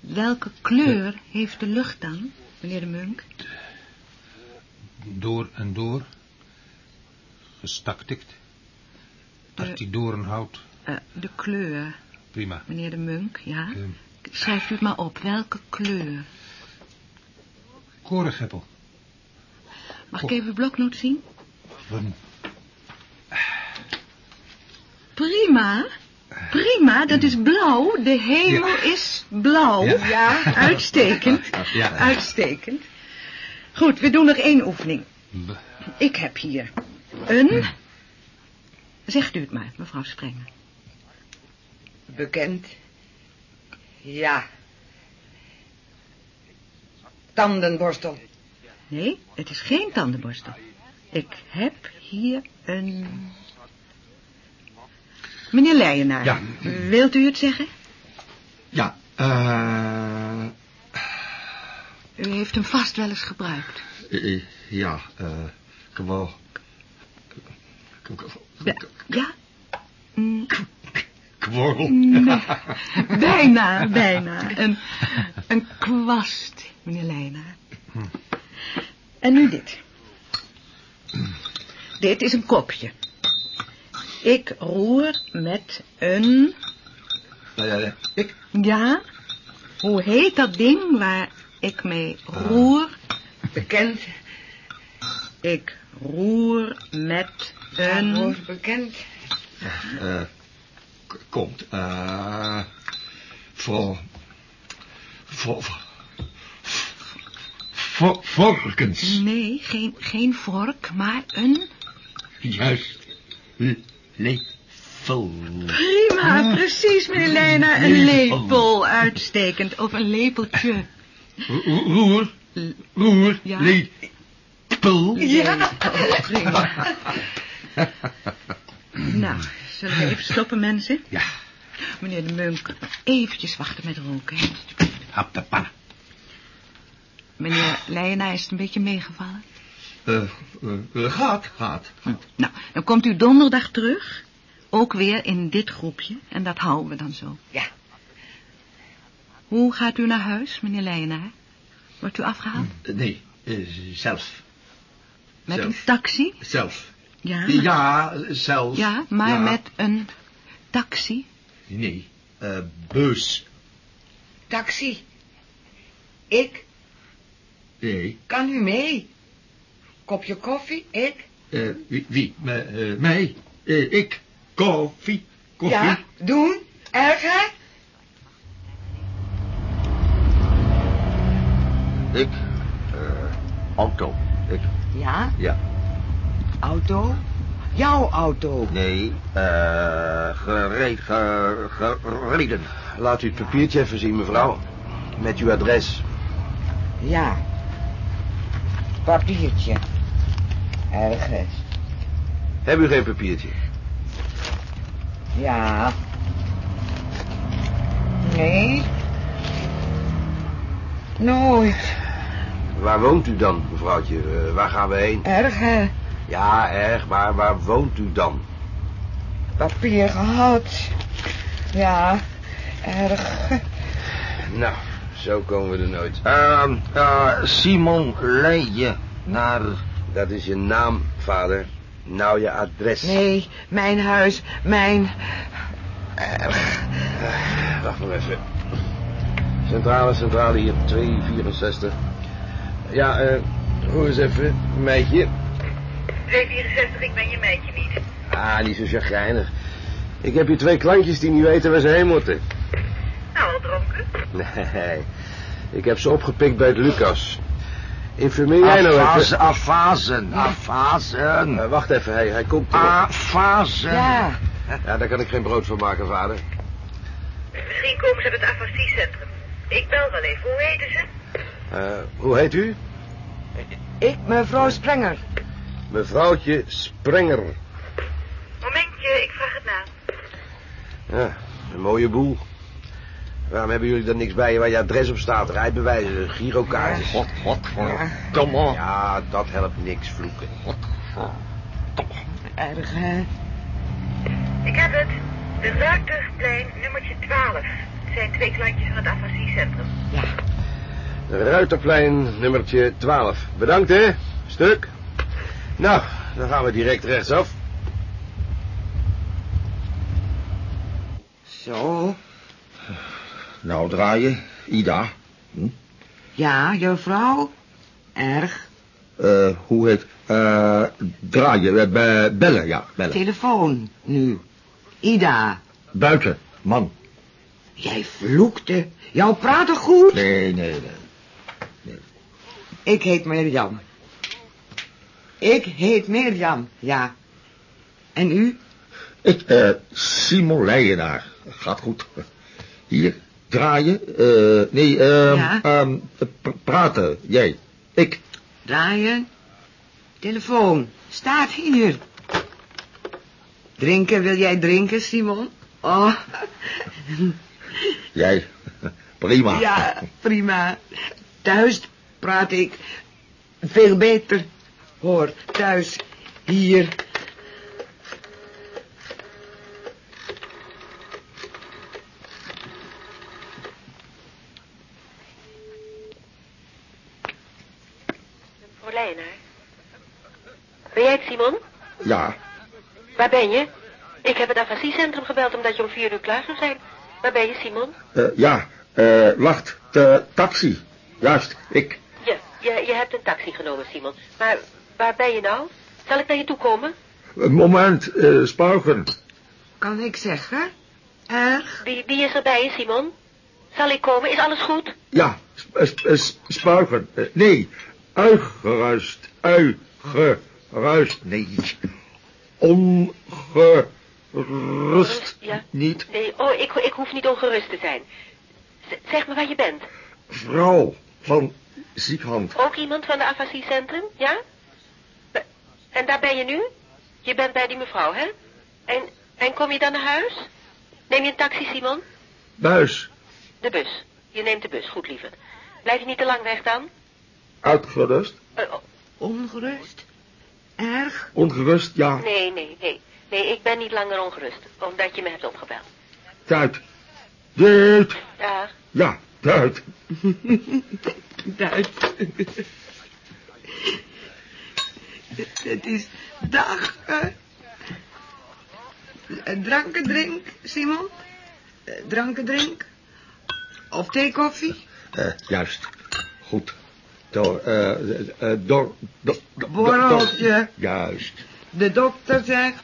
Welke kleur heeft de lucht dan, meneer de Munk? Door en door. Gestaktikt. Die doornhout. Eh, de kleur, Prima. meneer de Munk, ja? Ehm, Schrijft u het maar op, welke kleur? korengeppel. Mag ik even uw bloknoot zien? Prima. Prima, dat is blauw. De hemel is blauw. Ja. Ja, uitstekend. *laughs* Ja. Uitstekend. Goed, we doen nog één oefening. Ik heb hier een... Zegt u het maar, mevrouw Sprenger. Bekend. Ja. Tandenborstel. Nee, het is geen tandenborstel. Ik heb hier een... Meneer Leijenaar, Ja. wilt u het zeggen? Ja. eh U heeft hem vast wel eens gebruikt. eh, ja. eh gewoon. Ja, ja? Mm, Kworrel. Nee, *laughs* bijna, bijna. Een, een kwast, meneer Leijnaar. En nu dit. Dit is een kopje. Ik roer met een... Ja, ja, ja. Ik. Ja, hoe heet dat ding waar ik mee roer? Bekend. Ik roer met Ja, een... hoor, bekend. eh komt. eh voor. Voor. Voor. Vorkens. Nee, geen, geen vork, maar een... Juist. Lepel. Prima, precies, meneer Leijnaar. Een lepel, uitstekend. Of een lepeltje. Ro- Roer. Roer, Ja. leed, pul. Ja. Prima. nou, zullen we even stoppen, mensen? Ja. Meneer de Munk, eventjes wachten met roken. Hap de panna. Meneer Leijena, is het een beetje meegevallen? Eh, eh, eh, gaat, gaat. Nou, dan komt u donderdag terug. Ook weer in dit groepje. En dat houden we dan zo. Ja. Hoe gaat u naar huis, meneer Leijenaar? Wordt u afgehaald? Eh, nee, zelf. Met zelf. een taxi? Zelf. Ja, maar, Ja, zelf. ja, maar Ja. met een taxi? Nee, eh bus. Taxi. Ik? Nee, Kan u mee? Kopje koffie? Ik? eh, wie? eh, mij? Eh, ik. Koffie. Koffie. Ja, doen? Erg, hè? Ik. eh, auto. Ik. Ja, Ja. auto. Jouw auto. Nee, eh, gereed, ge, gereden. Laat u het papiertje even zien, mevrouw. Met uw adres. Ja. Papiertje. Ergens. Heb u geen papiertje? Ja. Nee. Nooit. Waar woont u dan, mevrouwtje? Eh, waar gaan we heen? Erg, hè? Ja, erg, maar waar woont u dan? Papier gehad. Ja, erg. Nou, zo komen we er nooit. Ehm, eh, Simon Leijen naar... Dat is je naam, vader. Nou, je adres. Nee, mijn huis, mijn... Erg. Wacht maar even. Centrale, centrale hier, 264. Ja, eh, hoor eens even, meidje. 264, ik ben je meidje niet. Ah, niet zo chagrijnig. Ik heb hier twee klantjes die niet weten waar ze heen moeten. Nou, al dronken? Nee, ik heb ze opgepikt bij het Lucas. Informeer jij nou Afazen, even... afazen, afazen. Eh, wacht even, hij, hij komt terug. Afazen. Ja, Ja, daar kan ik geen brood van maken, vader. Misschien komen ze uit het afasiecentrum. Ik bel wel even. Hoe heten ze? Eh, hoe heet u? ik, mevrouw Sprenger. Mevrouwtje Sprenger. Momentje, ik vraag het na. Ja, een mooie boel. Waarom hebben jullie dan niks bij je waar je adres op staat? Rijbewijzen, girokaartjes. God, god, kom op. Ja, dat helpt niks, vloeken. Erg, hè? Ik heb het. De Ruiterplein nummertje 12. Het zijn twee klantjes van het afasiecentrum. Ruiterplein, nummertje 12. Bedankt, hè? Stuk. Nou, dan gaan we direct rechtsaf. Zo. Nou, draaien, Ida. Ja, juffrouw? Erg. Eh, hoe heet... eh draaien, be- bellen, ja, bellen. Telefoon, nu. Ida. Buiten, man. Jij vloekte. Jou praten goed. Nee, nee, nee. Ik heet Mirjam. Ik heet Mirjam, ja. En u? Ik, eh, Simon Leijenaar. Gaat goed. Hier, draaien. eh, nee, Ja? ehm, p- praten. Jij. Ik. Draaien. Telefoon. Staat hier. Drinken, wil jij drinken, Simon? Oh, *laughs* Jij. *laughs* Prima. ja, prima. Thuis praat ik veel beter. Hoor, thuis, hier. Voor Leijnaar. Ben jij het, Simon? Ja. Waar ben je? Ik heb het afasiecentrum gebeld omdat je om vier uur klaar zou zijn. Waar ben je, Simon? eh, ja. eh, wacht. De taxi. Juist. Ik. Ja, je, je hebt een taxi genomen, Simon. Maar waar ben je nou? Zal ik naar je toe komen? Een moment. eh spuigen. Kan ik zeggen? Erg. Wie, wie is er bij je, Simon? Zal ik komen? Is alles goed? Ja. sp- sp- sp- spuigen. Nee. Uitgeruist. Uitgeruist. Nee. Ongerust. Ja. Niet. Nee, oh, ik, ik hoef niet ongerust te zijn. Z- zeg me waar je bent. Vrouw van Ziekhand. Ook iemand van de afasiecentrum, ja? En daar ben je nu? Je bent bij die mevrouw, hè? En, en kom je dan naar huis? Neem je een taxi, Simon? Buis. De bus. Je neemt de bus, goed lieverd. Blijf je niet te lang weg dan? Uitgerust. Eh, oh, Ongerust? Erg? Ongerust, ja. nee, nee, nee. Nee, ik ben niet langer ongerust, omdat je me hebt opgebeld. Duit. Duit. Ja, Ja, duit. Duit. Het is dag, hè? Eh, Dranken drink, Simon? Eh, Dranken drink? Of thee koffie? Eh, juist. Goed. Door, eh, eh, door, door, door- Borreltje. Juist. De dokter zegt...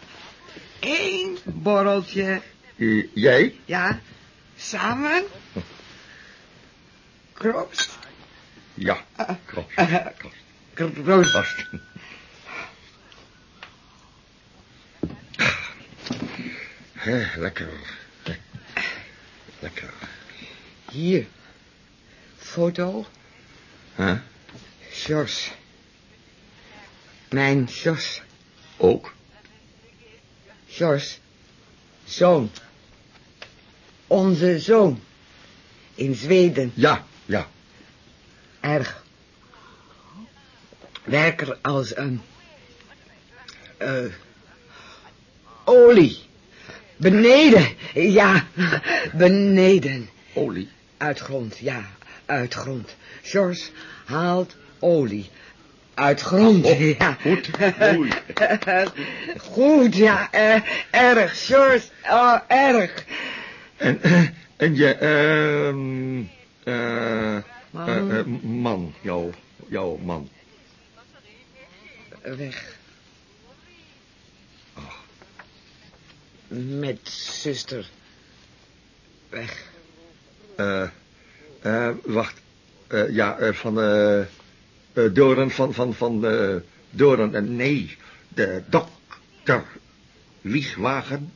één borreltje. Eh, jij? Ja, samen. Kroost. Ja. Eh, Klopt. Kroost. Vast. Eh, lekker. Eh, Lekker. Hier. Foto. Huh? Jos. Mijn Jos. Ook? Jos. Zoon. Onze zoon. In Zweden. Ja, ja. Erg. Werker als een... eh olie. Beneden. Ja, beneden. Olie? Uit grond, ja, uit grond. George haalt olie. Uit grond, ja. Goed, mooi. *laughs* goed, ja, eh, erg, George, oh, erg. En, eh, en je, ehm, eh, Man. eh, eh, man, jouw, jouw man. Weg. Met zuster. Weg. Eh, eh, wacht. Ja, van, eh, eh, Doren, van, van, van, eh, Doren, nee, de dokter, Wiegwagen,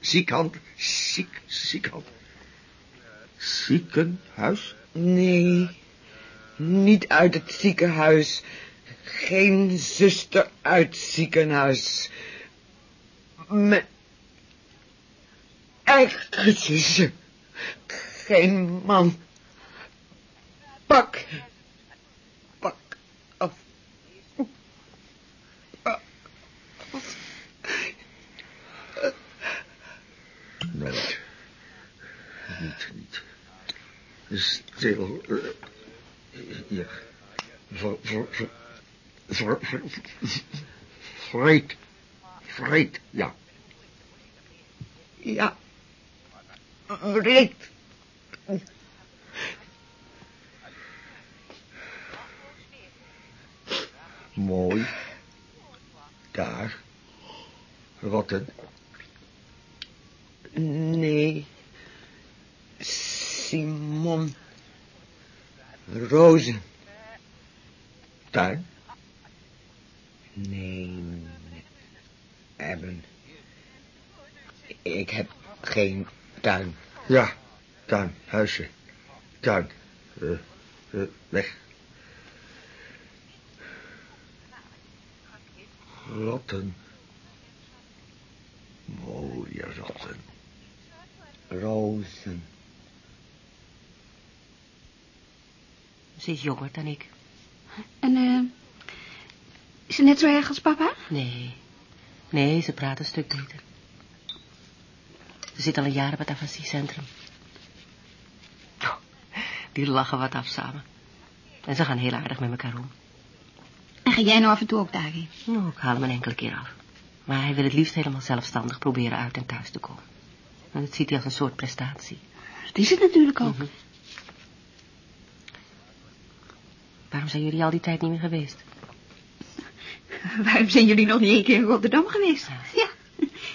ziekhand, ziek, ziekhand, ziekenhuis? Nee, niet uit het ziekenhuis. Geen zuster uit ziekenhuis. Mijn eigen. Geen man. Pak af. Nooit. Niet, niet. Stil. eh, hier. Ver, ver, ver. Vreet, ja. Ja. Breekt. Mooi. Daar. Rotten. Nee. Simon. Rozen. Tuin. Nee. Hebben. Ik heb geen tuin. Ja, tuin, huisje. Tuin. Eh, weg. Rotten. Mooie rotten. Rozen. Ze is jonger dan ik. En, eh, is ze net zo erg als papa? Nee. Nee, ze praat een stuk beter. Ze zit al een jaar op het afasiecentrum. Oh, Die lachen wat af samen. En ze gaan heel aardig met elkaar om. En ga jij nou af en toe ook daarheen? Nou, ik haal hem een enkele keer af. Maar hij wil het liefst helemaal zelfstandig proberen uit en thuis te komen. En dat ziet hij als een soort prestatie. Dat is het natuurlijk ook. Mhm. Waarom zijn jullie al die tijd niet meer geweest? *laughs* Waarom zijn jullie nog niet één keer in Rotterdam geweest? Ja,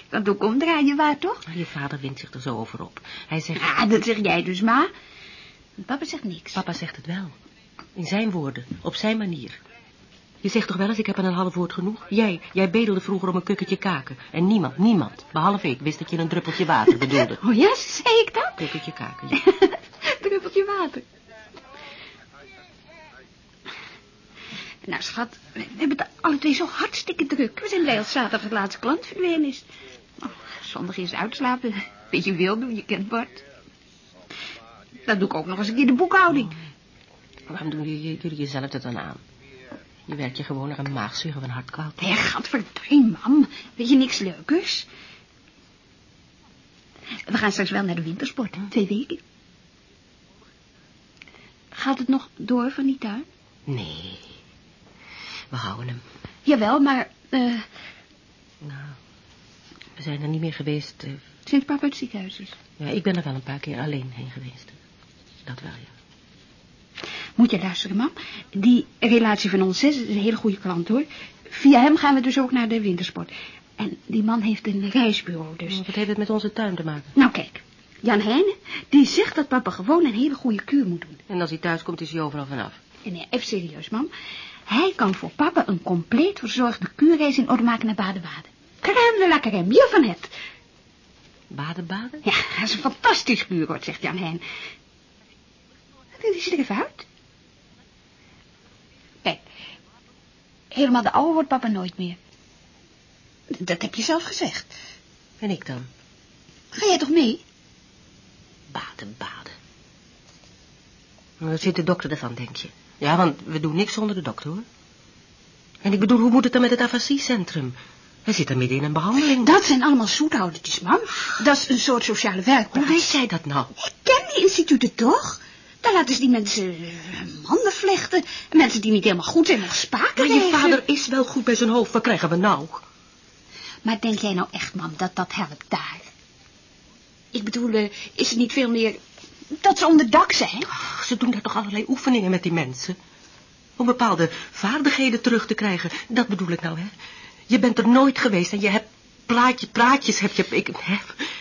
want *laughs* ook omdraaien waar, toch? Je vader wint zich er zo over op. Hij zegt... Ja, dat zeg jij dus maar. Papa zegt niks. Papa zegt het wel. In zijn woorden, op zijn manier. Je zegt toch wel eens, ik heb aan een half woord genoeg? Jij, jij bedelde vroeger om een kukketje kaken. En niemand, niemand, behalve ik, wist dat je een druppeltje water bedoelde. *laughs* Oh ja, zei ik dat? Kukketje kaken, ja. Druppeltje water. Nou, schat, we hebben het alle twee zo hartstikke druk. We zijn blij als zaterdag de laatste klant verdwenen is. Oh, zondag is uitslapen. Beetje wil doen, je kent Bart. Dat doe ik ook nog eens een keer de boekhouding. Waarom doen jullie, jezelf dat dan aan? Je werkt je gewoon naar een maagzuur of een hartkoud. Hé, gadverdamme, mam. Weet je niks leukers? We gaan straks wel naar de wintersport, twee weken. Gaat het nog door van die tuin? Nee. We houden hem. Jawel, maar... eh Nou, we zijn er niet meer geweest. eh, sinds papa het ziekenhuis is. ja, ik ben er wel een paar keer alleen heen geweest. Dat wel, ja. Moet je luisteren, mam. Die relatie van ons hè, is een hele goede klant, hoor. Via hem gaan we dus ook naar de wintersport. En die man heeft een reisbureau, dus... Wat heeft het met onze tuin te maken? Nou, kijk. Jan Heijnen, die zegt dat papa gewoon een hele goede kuur moet doen. En als hij thuis komt, is hij overal vanaf. En nee, even serieus, mam. Hij kan voor papa een compleet verzorgde kuurreis in orde maken naar Baden-Baden. Crème de la crème, je van het. Baden-baden? Ja, dat is een fantastisch kuuroord, zegt Jan Heijn. Die ziet er even uit. Kijk, helemaal de oude wordt papa nooit meer. Dat heb je zelf gezegd. En ik dan? Ga jij toch mee? Baden-baden. Wat vindt de dokter ervan, denk je? Ja, want we doen niks zonder de dokter, hoor. En ik bedoel, hoe moet het dan met het afasiecentrum? Hij zit er midden in een behandeling. Dat zijn allemaal zoethoudertjes, mam. Dat is een soort sociale werkplaats. Hoe weet jij dat nou? Ik ken die instituten toch? Daar laten ze die mensen eh, handen vlechten. En mensen die niet helemaal goed zijn nog spaken Maar je vader is wel goed bij zijn hoofd. Wat krijgen we nou? Maar denk jij nou echt, mam, dat dat helpt daar? Ik bedoel, eh, is het niet veel meer dat ze onder dak zijn? Ach, ze doen daar toch allerlei oefeningen met die mensen? Om bepaalde vaardigheden terug te krijgen. Dat bedoel ik nou, hè? Je bent er nooit geweest en je hebt praatje, praatjes heb je... Ik, hè,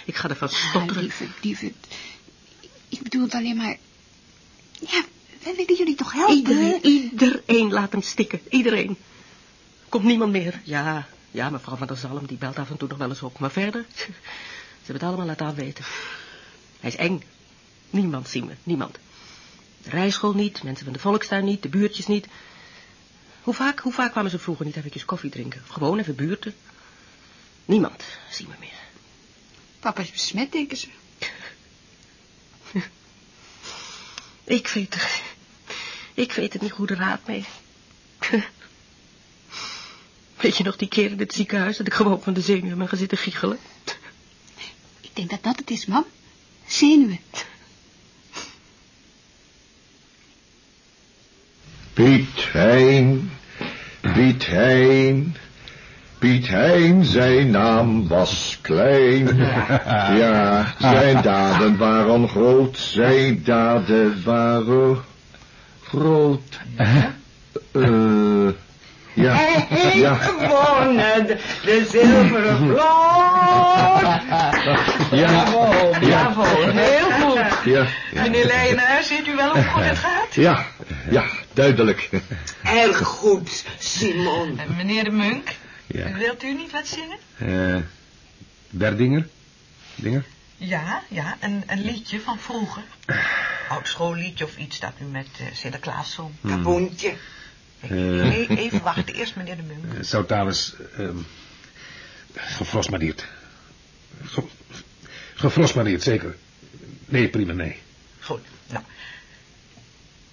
ik ga ervan stotteren. Ah, lieve, lieve. Ik bedoel het alleen maar... Ja, wij willen jullie toch helpen? Iedereen, iedereen laat hem stikken. Iedereen. Komt niemand meer. Ja, ja, mevrouw van der Zalm, die belt af en toe nog wel eens op. Maar verder, ze hebben het allemaal laten afweten. Hij is eng. Niemand zien we, niemand. De rijschool niet, mensen van de volkstuin niet, de buurtjes niet. Hoe vaak, hoe vaak kwamen ze vroeger niet eventjes koffie drinken? Gewoon even buurten? Niemand zien we meer. Papa is besmet, denken ze. *laughs* Ik weet er... Ik weet er niet goede raad mee. *laughs* Weet je nog die keer in het ziekenhuis dat ik gewoon van de zenuwen ben gaan zitten giechelen? Ik denk dat dat het is, mam. Zenuwen. Piet Hein, Piet Hein, Piet Hein, zijn naam was klein. *laughs* Ja, zijn daden waren groot, zijn daden waren groot. Eh, ja, Hij heeft ja. gewonnen, de, de zilveren vloot. Ja, Bravo, ja. bravo, heel goed. Ja, Meneer Leijenaar, ziet u wel hoe goed het gaat? ja, ja, duidelijk. Erg goed, Simon. Meneer de Munk, Ja. wilt u niet wat zingen? Eh, Berdinger? Dinger? Ja, ja, een, een liedje van vroeger. Oud schoolliedje of iets dat u met eh, Sinterklaas zong. Hmm. Kapoentje. Eh. Even wachten, eerst meneer de Munk. Sautalis, ehm gefrostmadeerd. Ge, gefrostmadeerd, zeker. Nee, prima, nee. Goed, nou.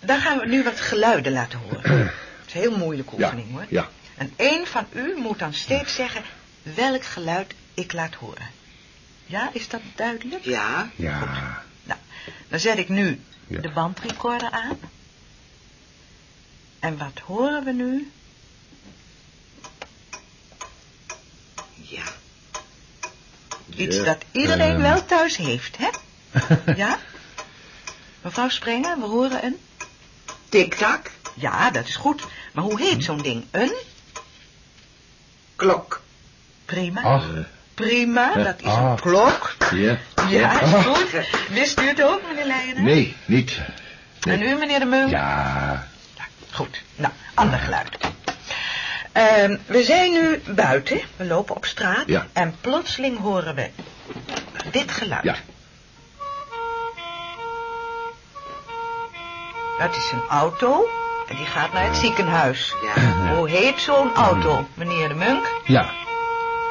Dan gaan we nu wat geluiden laten horen. *clears throat* Het is een heel moeilijke oefening hoor. Ja, En één van u moet dan steeds zeggen welk geluid ik laat horen. Ja, is dat duidelijk? Ja. Ja. Nou, dan zet ik nu Ja. de bandrecorder aan. En wat horen we nu? Ja. Iets Ja, dat iedereen ehm. wel thuis heeft, hè? *laughs* Ja? Mevrouw Sprenger, we horen een... Tik-tak. Ja, dat is goed. Maar hoe heet zo'n ding? Een? Klok. Prima. Ach. Prima, dat is Ah. een klok. ja. Ja, is goed. Wist u het ook, meneer Leijenaar? Nee, niet. En u, meneer de Munk? Ja. Goed. Nou, ander geluid. Ehm, we zijn nu buiten. We lopen op straat. Ja. En plotseling horen we dit geluid. Ja. Dat is een auto. En die gaat naar het ziekenhuis. *laughs* Hoe heet zo'n auto, meneer de Munk? Ja,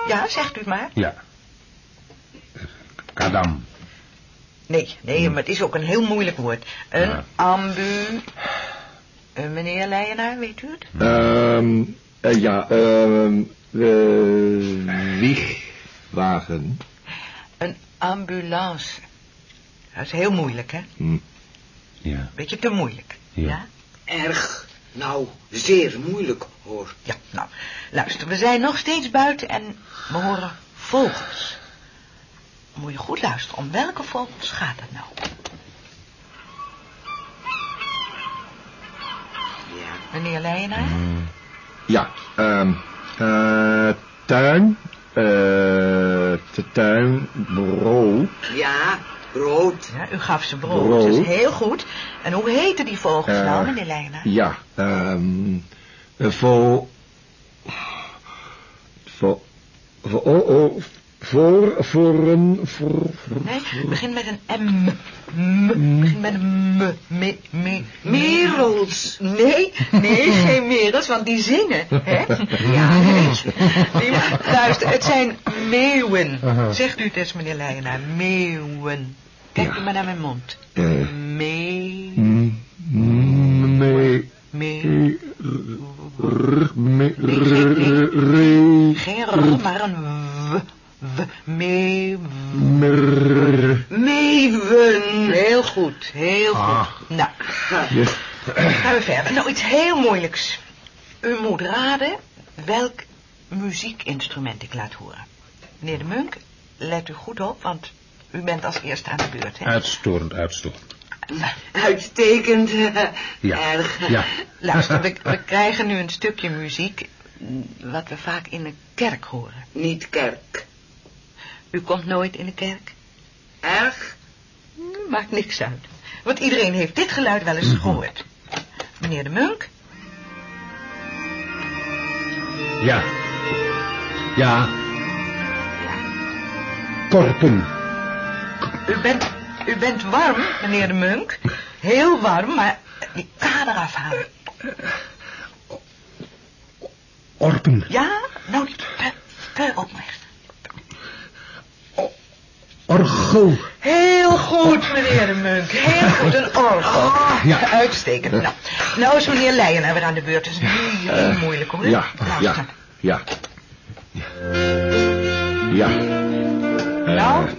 Ja, zegt u het maar. ja. Kadam. Nee, nee, maar het is ook een heel moeilijk woord. Een Ja. ambu... Eh, meneer Leijenaar, weet u het? Ehm, eh, ja, ehm, eh, wiegwagen. Een ambulance. Dat is heel moeilijk, hè? Hm. Ja. Beetje te moeilijk. Ja. Erg. Nou, zeer moeilijk, hoor. Ja, nou, luister, we zijn nog steeds buiten en we horen vogels. Moet je goed luisteren, om welke vogels gaat het nou? Ja. Meneer Leijenaar? Ja, ehm, eh, tuin, eh, te tuin, brood. Ja, brood. Ja, u gaf ze brood, Brood. dat is heel goed. En hoe heten die vogels Eh, nou, meneer Leijenaar? Ja, ehm, eh, voor, voor, voor, oh, oh, voor, voor een, voor, voor, Nee, begin met een M. M. Begin met een M. Me, me, Merels. Nee, nee, *laughs* geen merels, want die zingen. Hè? Ja, nee. Die- Luister, het zijn meeuwen. Zegt u het eens, meneer Leijenaar. Meeuwen. Kijk maar naar mijn mond. eh, Mee, mee, mee. geen- R, maar een W. W. Mee, mer, meeuwen. Heel goed, heel goed. Ah. Nou, ja, gaan we verder. Nou, iets heel moeilijks. U moet raden welk muziekinstrument ik laat horen. Meneer de Munk, let u goed op, want u bent als eerste aan de beurt, hè? Uitstorend, uitstorend. Uitstekend. Ja. Erg. Ja. Luister, we, we krijgen nu een stukje muziek mm, wat we vaak in de kerk horen. Niet kerk. U komt nooit in de kerk? Erg. Hm, Maakt niks uit. Want iedereen heeft dit geluid wel eens gehoord. Meneer de Munk? Ja. Ja. Korpen. U bent, u bent warm, meneer de Munk. Heel warm, maar die kader afhalen. Orpen. Ja? Nou, die pe. Orgel. Heel goed, meneer de Munk. Heel goed, een orgel. ja. Uitstekend. Nou, nou is meneer Leijenaar weer aan de beurt. Dat is heel, heel moeilijk, hoor. ja, Luister. ja, ja. Ja. Nou,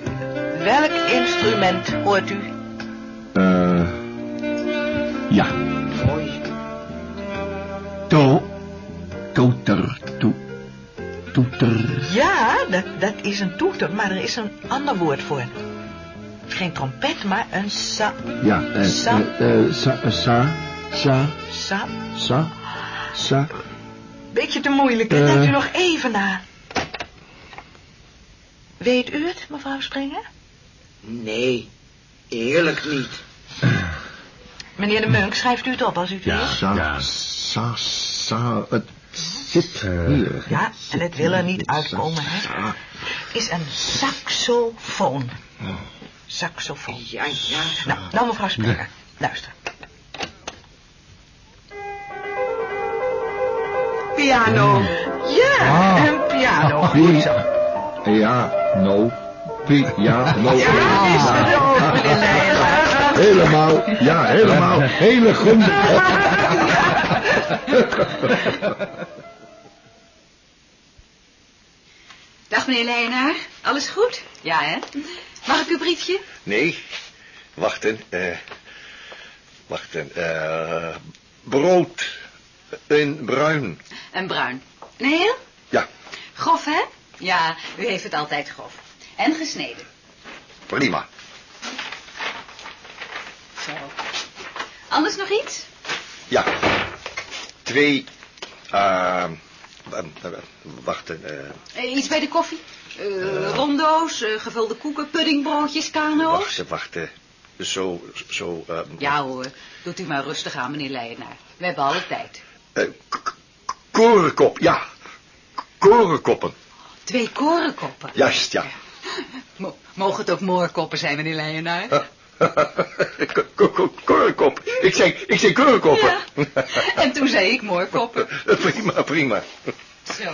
welk instrument hoort u? Eh, ja. Mooi. To, toeter, to, toeter. Ja, dat, dat is een toeter, maar er is een ander woord voor. Geen trompet, maar een sa... Ja, eh, Sa. eh, eh, sa, eh, sa, sa, sa... sa, sa. Beetje te moeilijk, hè? U nog even na. Weet u het, mevrouw Springer? Nee, eerlijk niet. Meneer de Munk, schrijft u het op als u het weet? Sa, Ja. sa, sa, het zit hier. Ja, en het wil er niet uitkomen, hè? Is een saxofoon. Saxofoon. Ja, ja. Nou, nou mevrouw Springer, luister. Piano. Ja, Ah. een piano. Ah, Goed zo. ja, no, ja, no. Ja, is het ook, meneer Leijenaar. Helemaal, ja, helemaal, hele goed. Dag meneer Leijenaar, alles goed? Ja, hè? Mag ik uw briefje? Nee, wachten. eh wachten. eh brood in bruin. En bruin. Nee, Ja, grof, hè? Ja, u heeft het altijd grof. En gesneden. prima. Zo. Anders nog iets? Ja. Twee. eh, eh, eh, wachten. eh Eh, iets bij de koffie? Eh, rondo's, gevulde koeken, puddingbroodjes, kano's? wachten, wachten. Zo, zo. Ja hoor, doet u maar rustig aan, meneer Leijenaar. We hebben alle tijd. korenkop, ja. Korenkoppen. Twee korenkoppen. Juist, ja. *laughs* Mo- mogen het ook moorkoppen zijn, meneer Leijenaar? Eh, *laughs* Korenkop. Ik zei, ik zei korenkoppen. *laughs* En toen zei ik mooi koppen. prima, prima. Zo.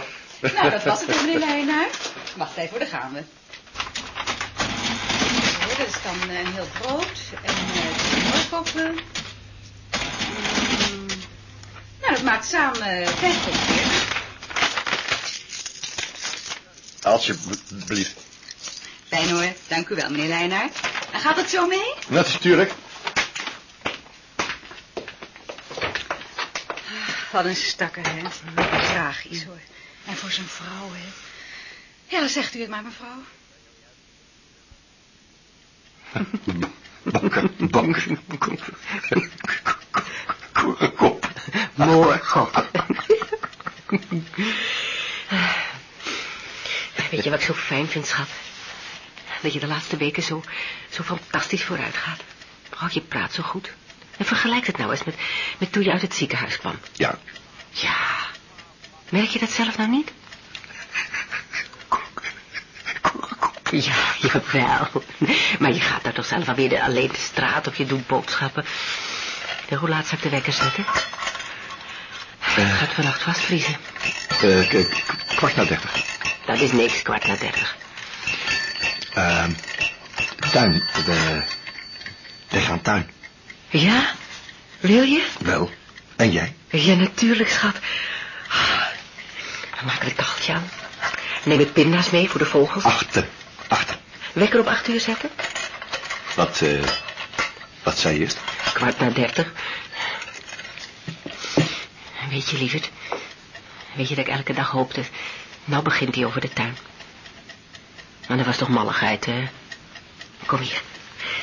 Nou, dat was het, meneer Leijenaar. Wacht even, daar gaan we. Zo, dat is dan eh, een heel brood en uh, moorkoppen. Mm, nou, dat maakt samen uh, vijf koppen. Alsjeblieft. Fijn hoor, dank u wel, meneer Leijenaar. En gaat het zo mee? Natuurlijk. Wat een stakker, hè. Tragisch, hoor. En voor zijn vrouw, hè. Ja, dan zegt u het maar, mevrouw. Banker, banker. Kop. Mooi kop. *laughs* Weet je wat ik zo fijn vind, schat? Dat je de laatste weken zo, zo fantastisch vooruit gaat. Oh, je praat zo goed. En vergelijk het nou eens met, met toen je uit het ziekenhuis kwam. Ja. Ja. Merk je dat zelf nou niet? Ja, jawel. Maar je gaat daar toch zelf alweer alleen de straat of je doet boodschappen. En hoe laat zou ik de wekker zetten? Uh, gaat vannacht vastvriezen. Uh, kwart na dertig. Dat is niks, kwart na dertig. Uh, tuin. We, we gaan tuin. Ja? Wil je? Wel. En jij? Ja, natuurlijk, schat. Maak ik het kacheltje aan. Neem ik pinda's mee voor de vogels? Achter. Achter. Wekker op acht uur zetten? Wat, uh, wat zei je eerst? Kwart na dertig. Weet je, lieverd. Weet je dat ik elke dag hoopte... Nou begint hij over de tuin. Maar dat was toch malligheid, hè? Kom hier.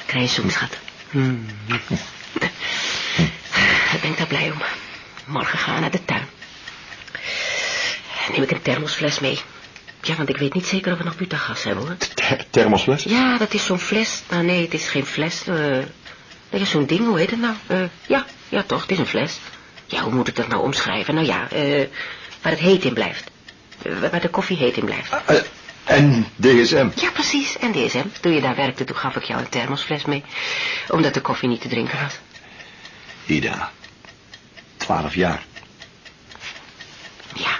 Krijg je zoen, schat. Mm. Ik ben daar blij om. Morgen gaan we naar de tuin. Neem ik een thermosfles mee. Ja, want ik weet niet zeker of we nog butagas hebben, hoor. Thermosfles? Ja, dat is zo'n fles. Nou, nee, het is geen fles. Uh, dat is zo'n ding, hoe heet het nou? Uh, ja, ja toch, het is een fles. Ja, hoe moet ik dat nou omschrijven? Nou ja, uh, waar het heet in blijft. waar de koffie heet in blijft. En DSM? Ja, precies, en DSM. Toen je daar werkte, toen gaf ik jou een thermosfles mee. Omdat de koffie niet te drinken was. Ida, twaalf jaar. Ja.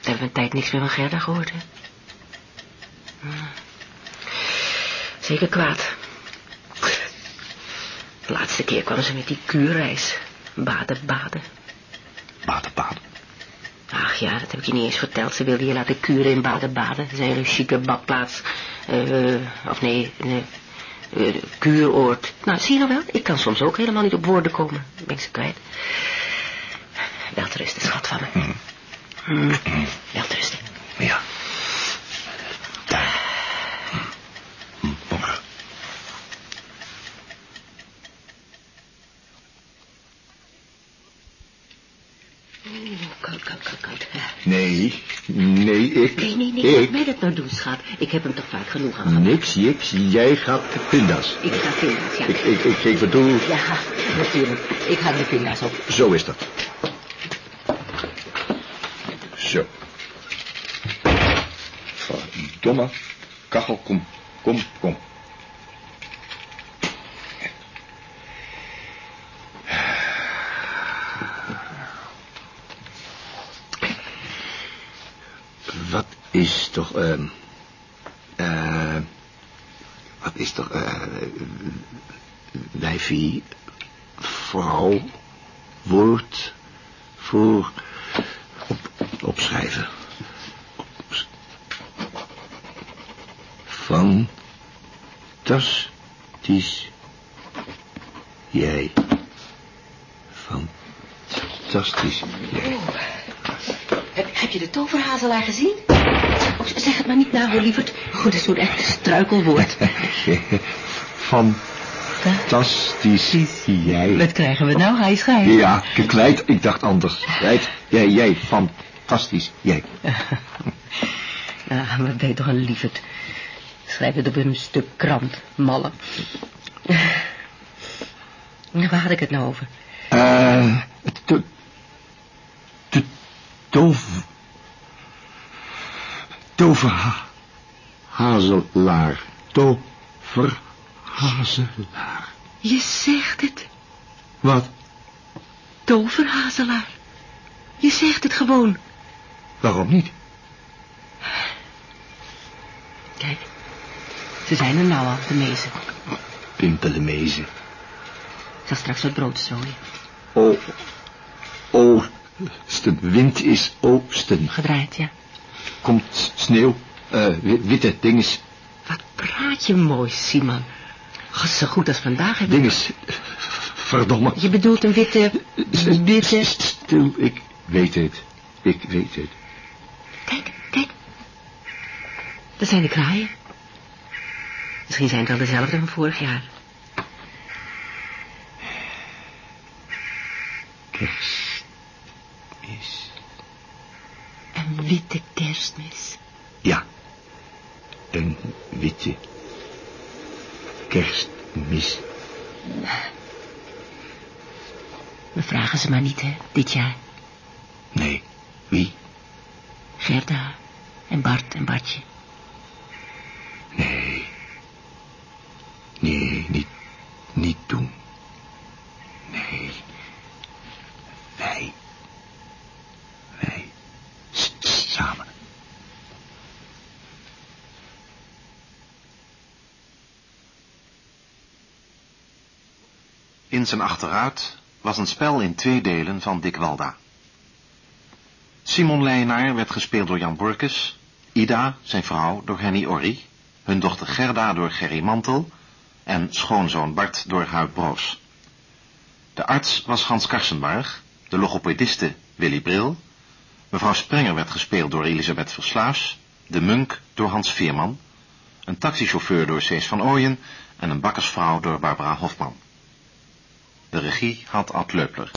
We hebben een tijd niks meer van Gerda gehoord, hè? Zeker kwaad. De laatste keer kwam ze met die kuurreis. Baden, baden. Baden, baden? Ja, dat heb ik je niet eens verteld. Ze wilde je laten kuren in baden, baden. Dat is een hele chique badplaats. Uh, of nee, nee uh, kuuroord. Nou, zie je nou wel? Ik kan soms ook helemaal niet op woorden komen. Ben ik ze kwijt. Welterusten, schat van me. Mm. Mm. Welterusten. Ja. Daar. Mm. Morgen. Koud, koud, koud, koud. Nee, nee, ik... Nee, nee, nee, ik. laat mij dat nou doen, schat. Ik heb hem toch vaak genoeg aan Niks, niks. Jij gaat de pinda's. Ik ga pinda's, ja. Ik, ik, ik, ik bedoel... Ja, natuurlijk. Ik ga de pinda's op. Zo is dat. Zo. Domme kachel, kom, kom, kom. Wat is toch, uh, wat is toch, eh, uh, wijfie, vrouw, woord, voor, op, opschrijven. Fantastisch. Jij. Fantastisch. Jij. Oh. Heb, heb je de toverhazelaar gezien? Zeg het maar niet na, hoor, lieverd. Oh, dat is zo'n echt struikelwoord. Fantastisch. Jij. Wat krijgen we nou? Hij schijnt. Ja, gekleid. Ik dacht anders. Jij, jij, jij. Fantastisch. Jij. *laughs* Ah, wat ben je toch een lieverd. Schrijf het op een stuk krant, malle. *laughs* Waar had ik het nou over? Eh, to, to, tover, toverhazelaar. Toverhazelaar. Toverhazelaar. Je zegt het, Wat? toverhazelaar. Je zegt het gewoon. Waarom niet? Kijk, ze zijn er nou al, de mezen. Pimpelemezen. Ik zal straks wat brood strooien. O, oosten. Wind is oosten. Gedraaid, ja. Komt sneeuw. eh, wi- witte dinges. Praat je mooi, Simon. Zo goed als vandaag heb ik... Dinges. Verdomme. Je bedoelt een witte... witte... Stil, ik weet het. Ik weet het. Dat zijn de kraaien. Misschien zijn het wel dezelfde van vorig jaar. Kerstmis. Een witte kerstmis. Ja. Een witte kerstmis. We vragen ze maar niet, hè, dit jaar. Nee. Wie? Gerda en Bart en Bartje. Nee. Nee, niet, niet doen. Nee. Wij. Wij. S- samen. Zijn achteruit was een spel in twee delen van Dick Walda. Simon Leyenaar werd gespeeld door Jan Borkes, Ida, zijn vrouw, door Henny Orry, hun dochter Gerda door Gerry Mantel en schoonzoon Bart door Huib Broos. De arts was Hans Karsenbarg, de logopediste Willy Bril, mevrouw Sprenger werd gespeeld door Elisabeth Versluis, de munk door Hans Veerman, een taxichauffeur door Cees van Ooyen en een bakkersvrouw door Barbara Hofman. De regie had Ad Leupler.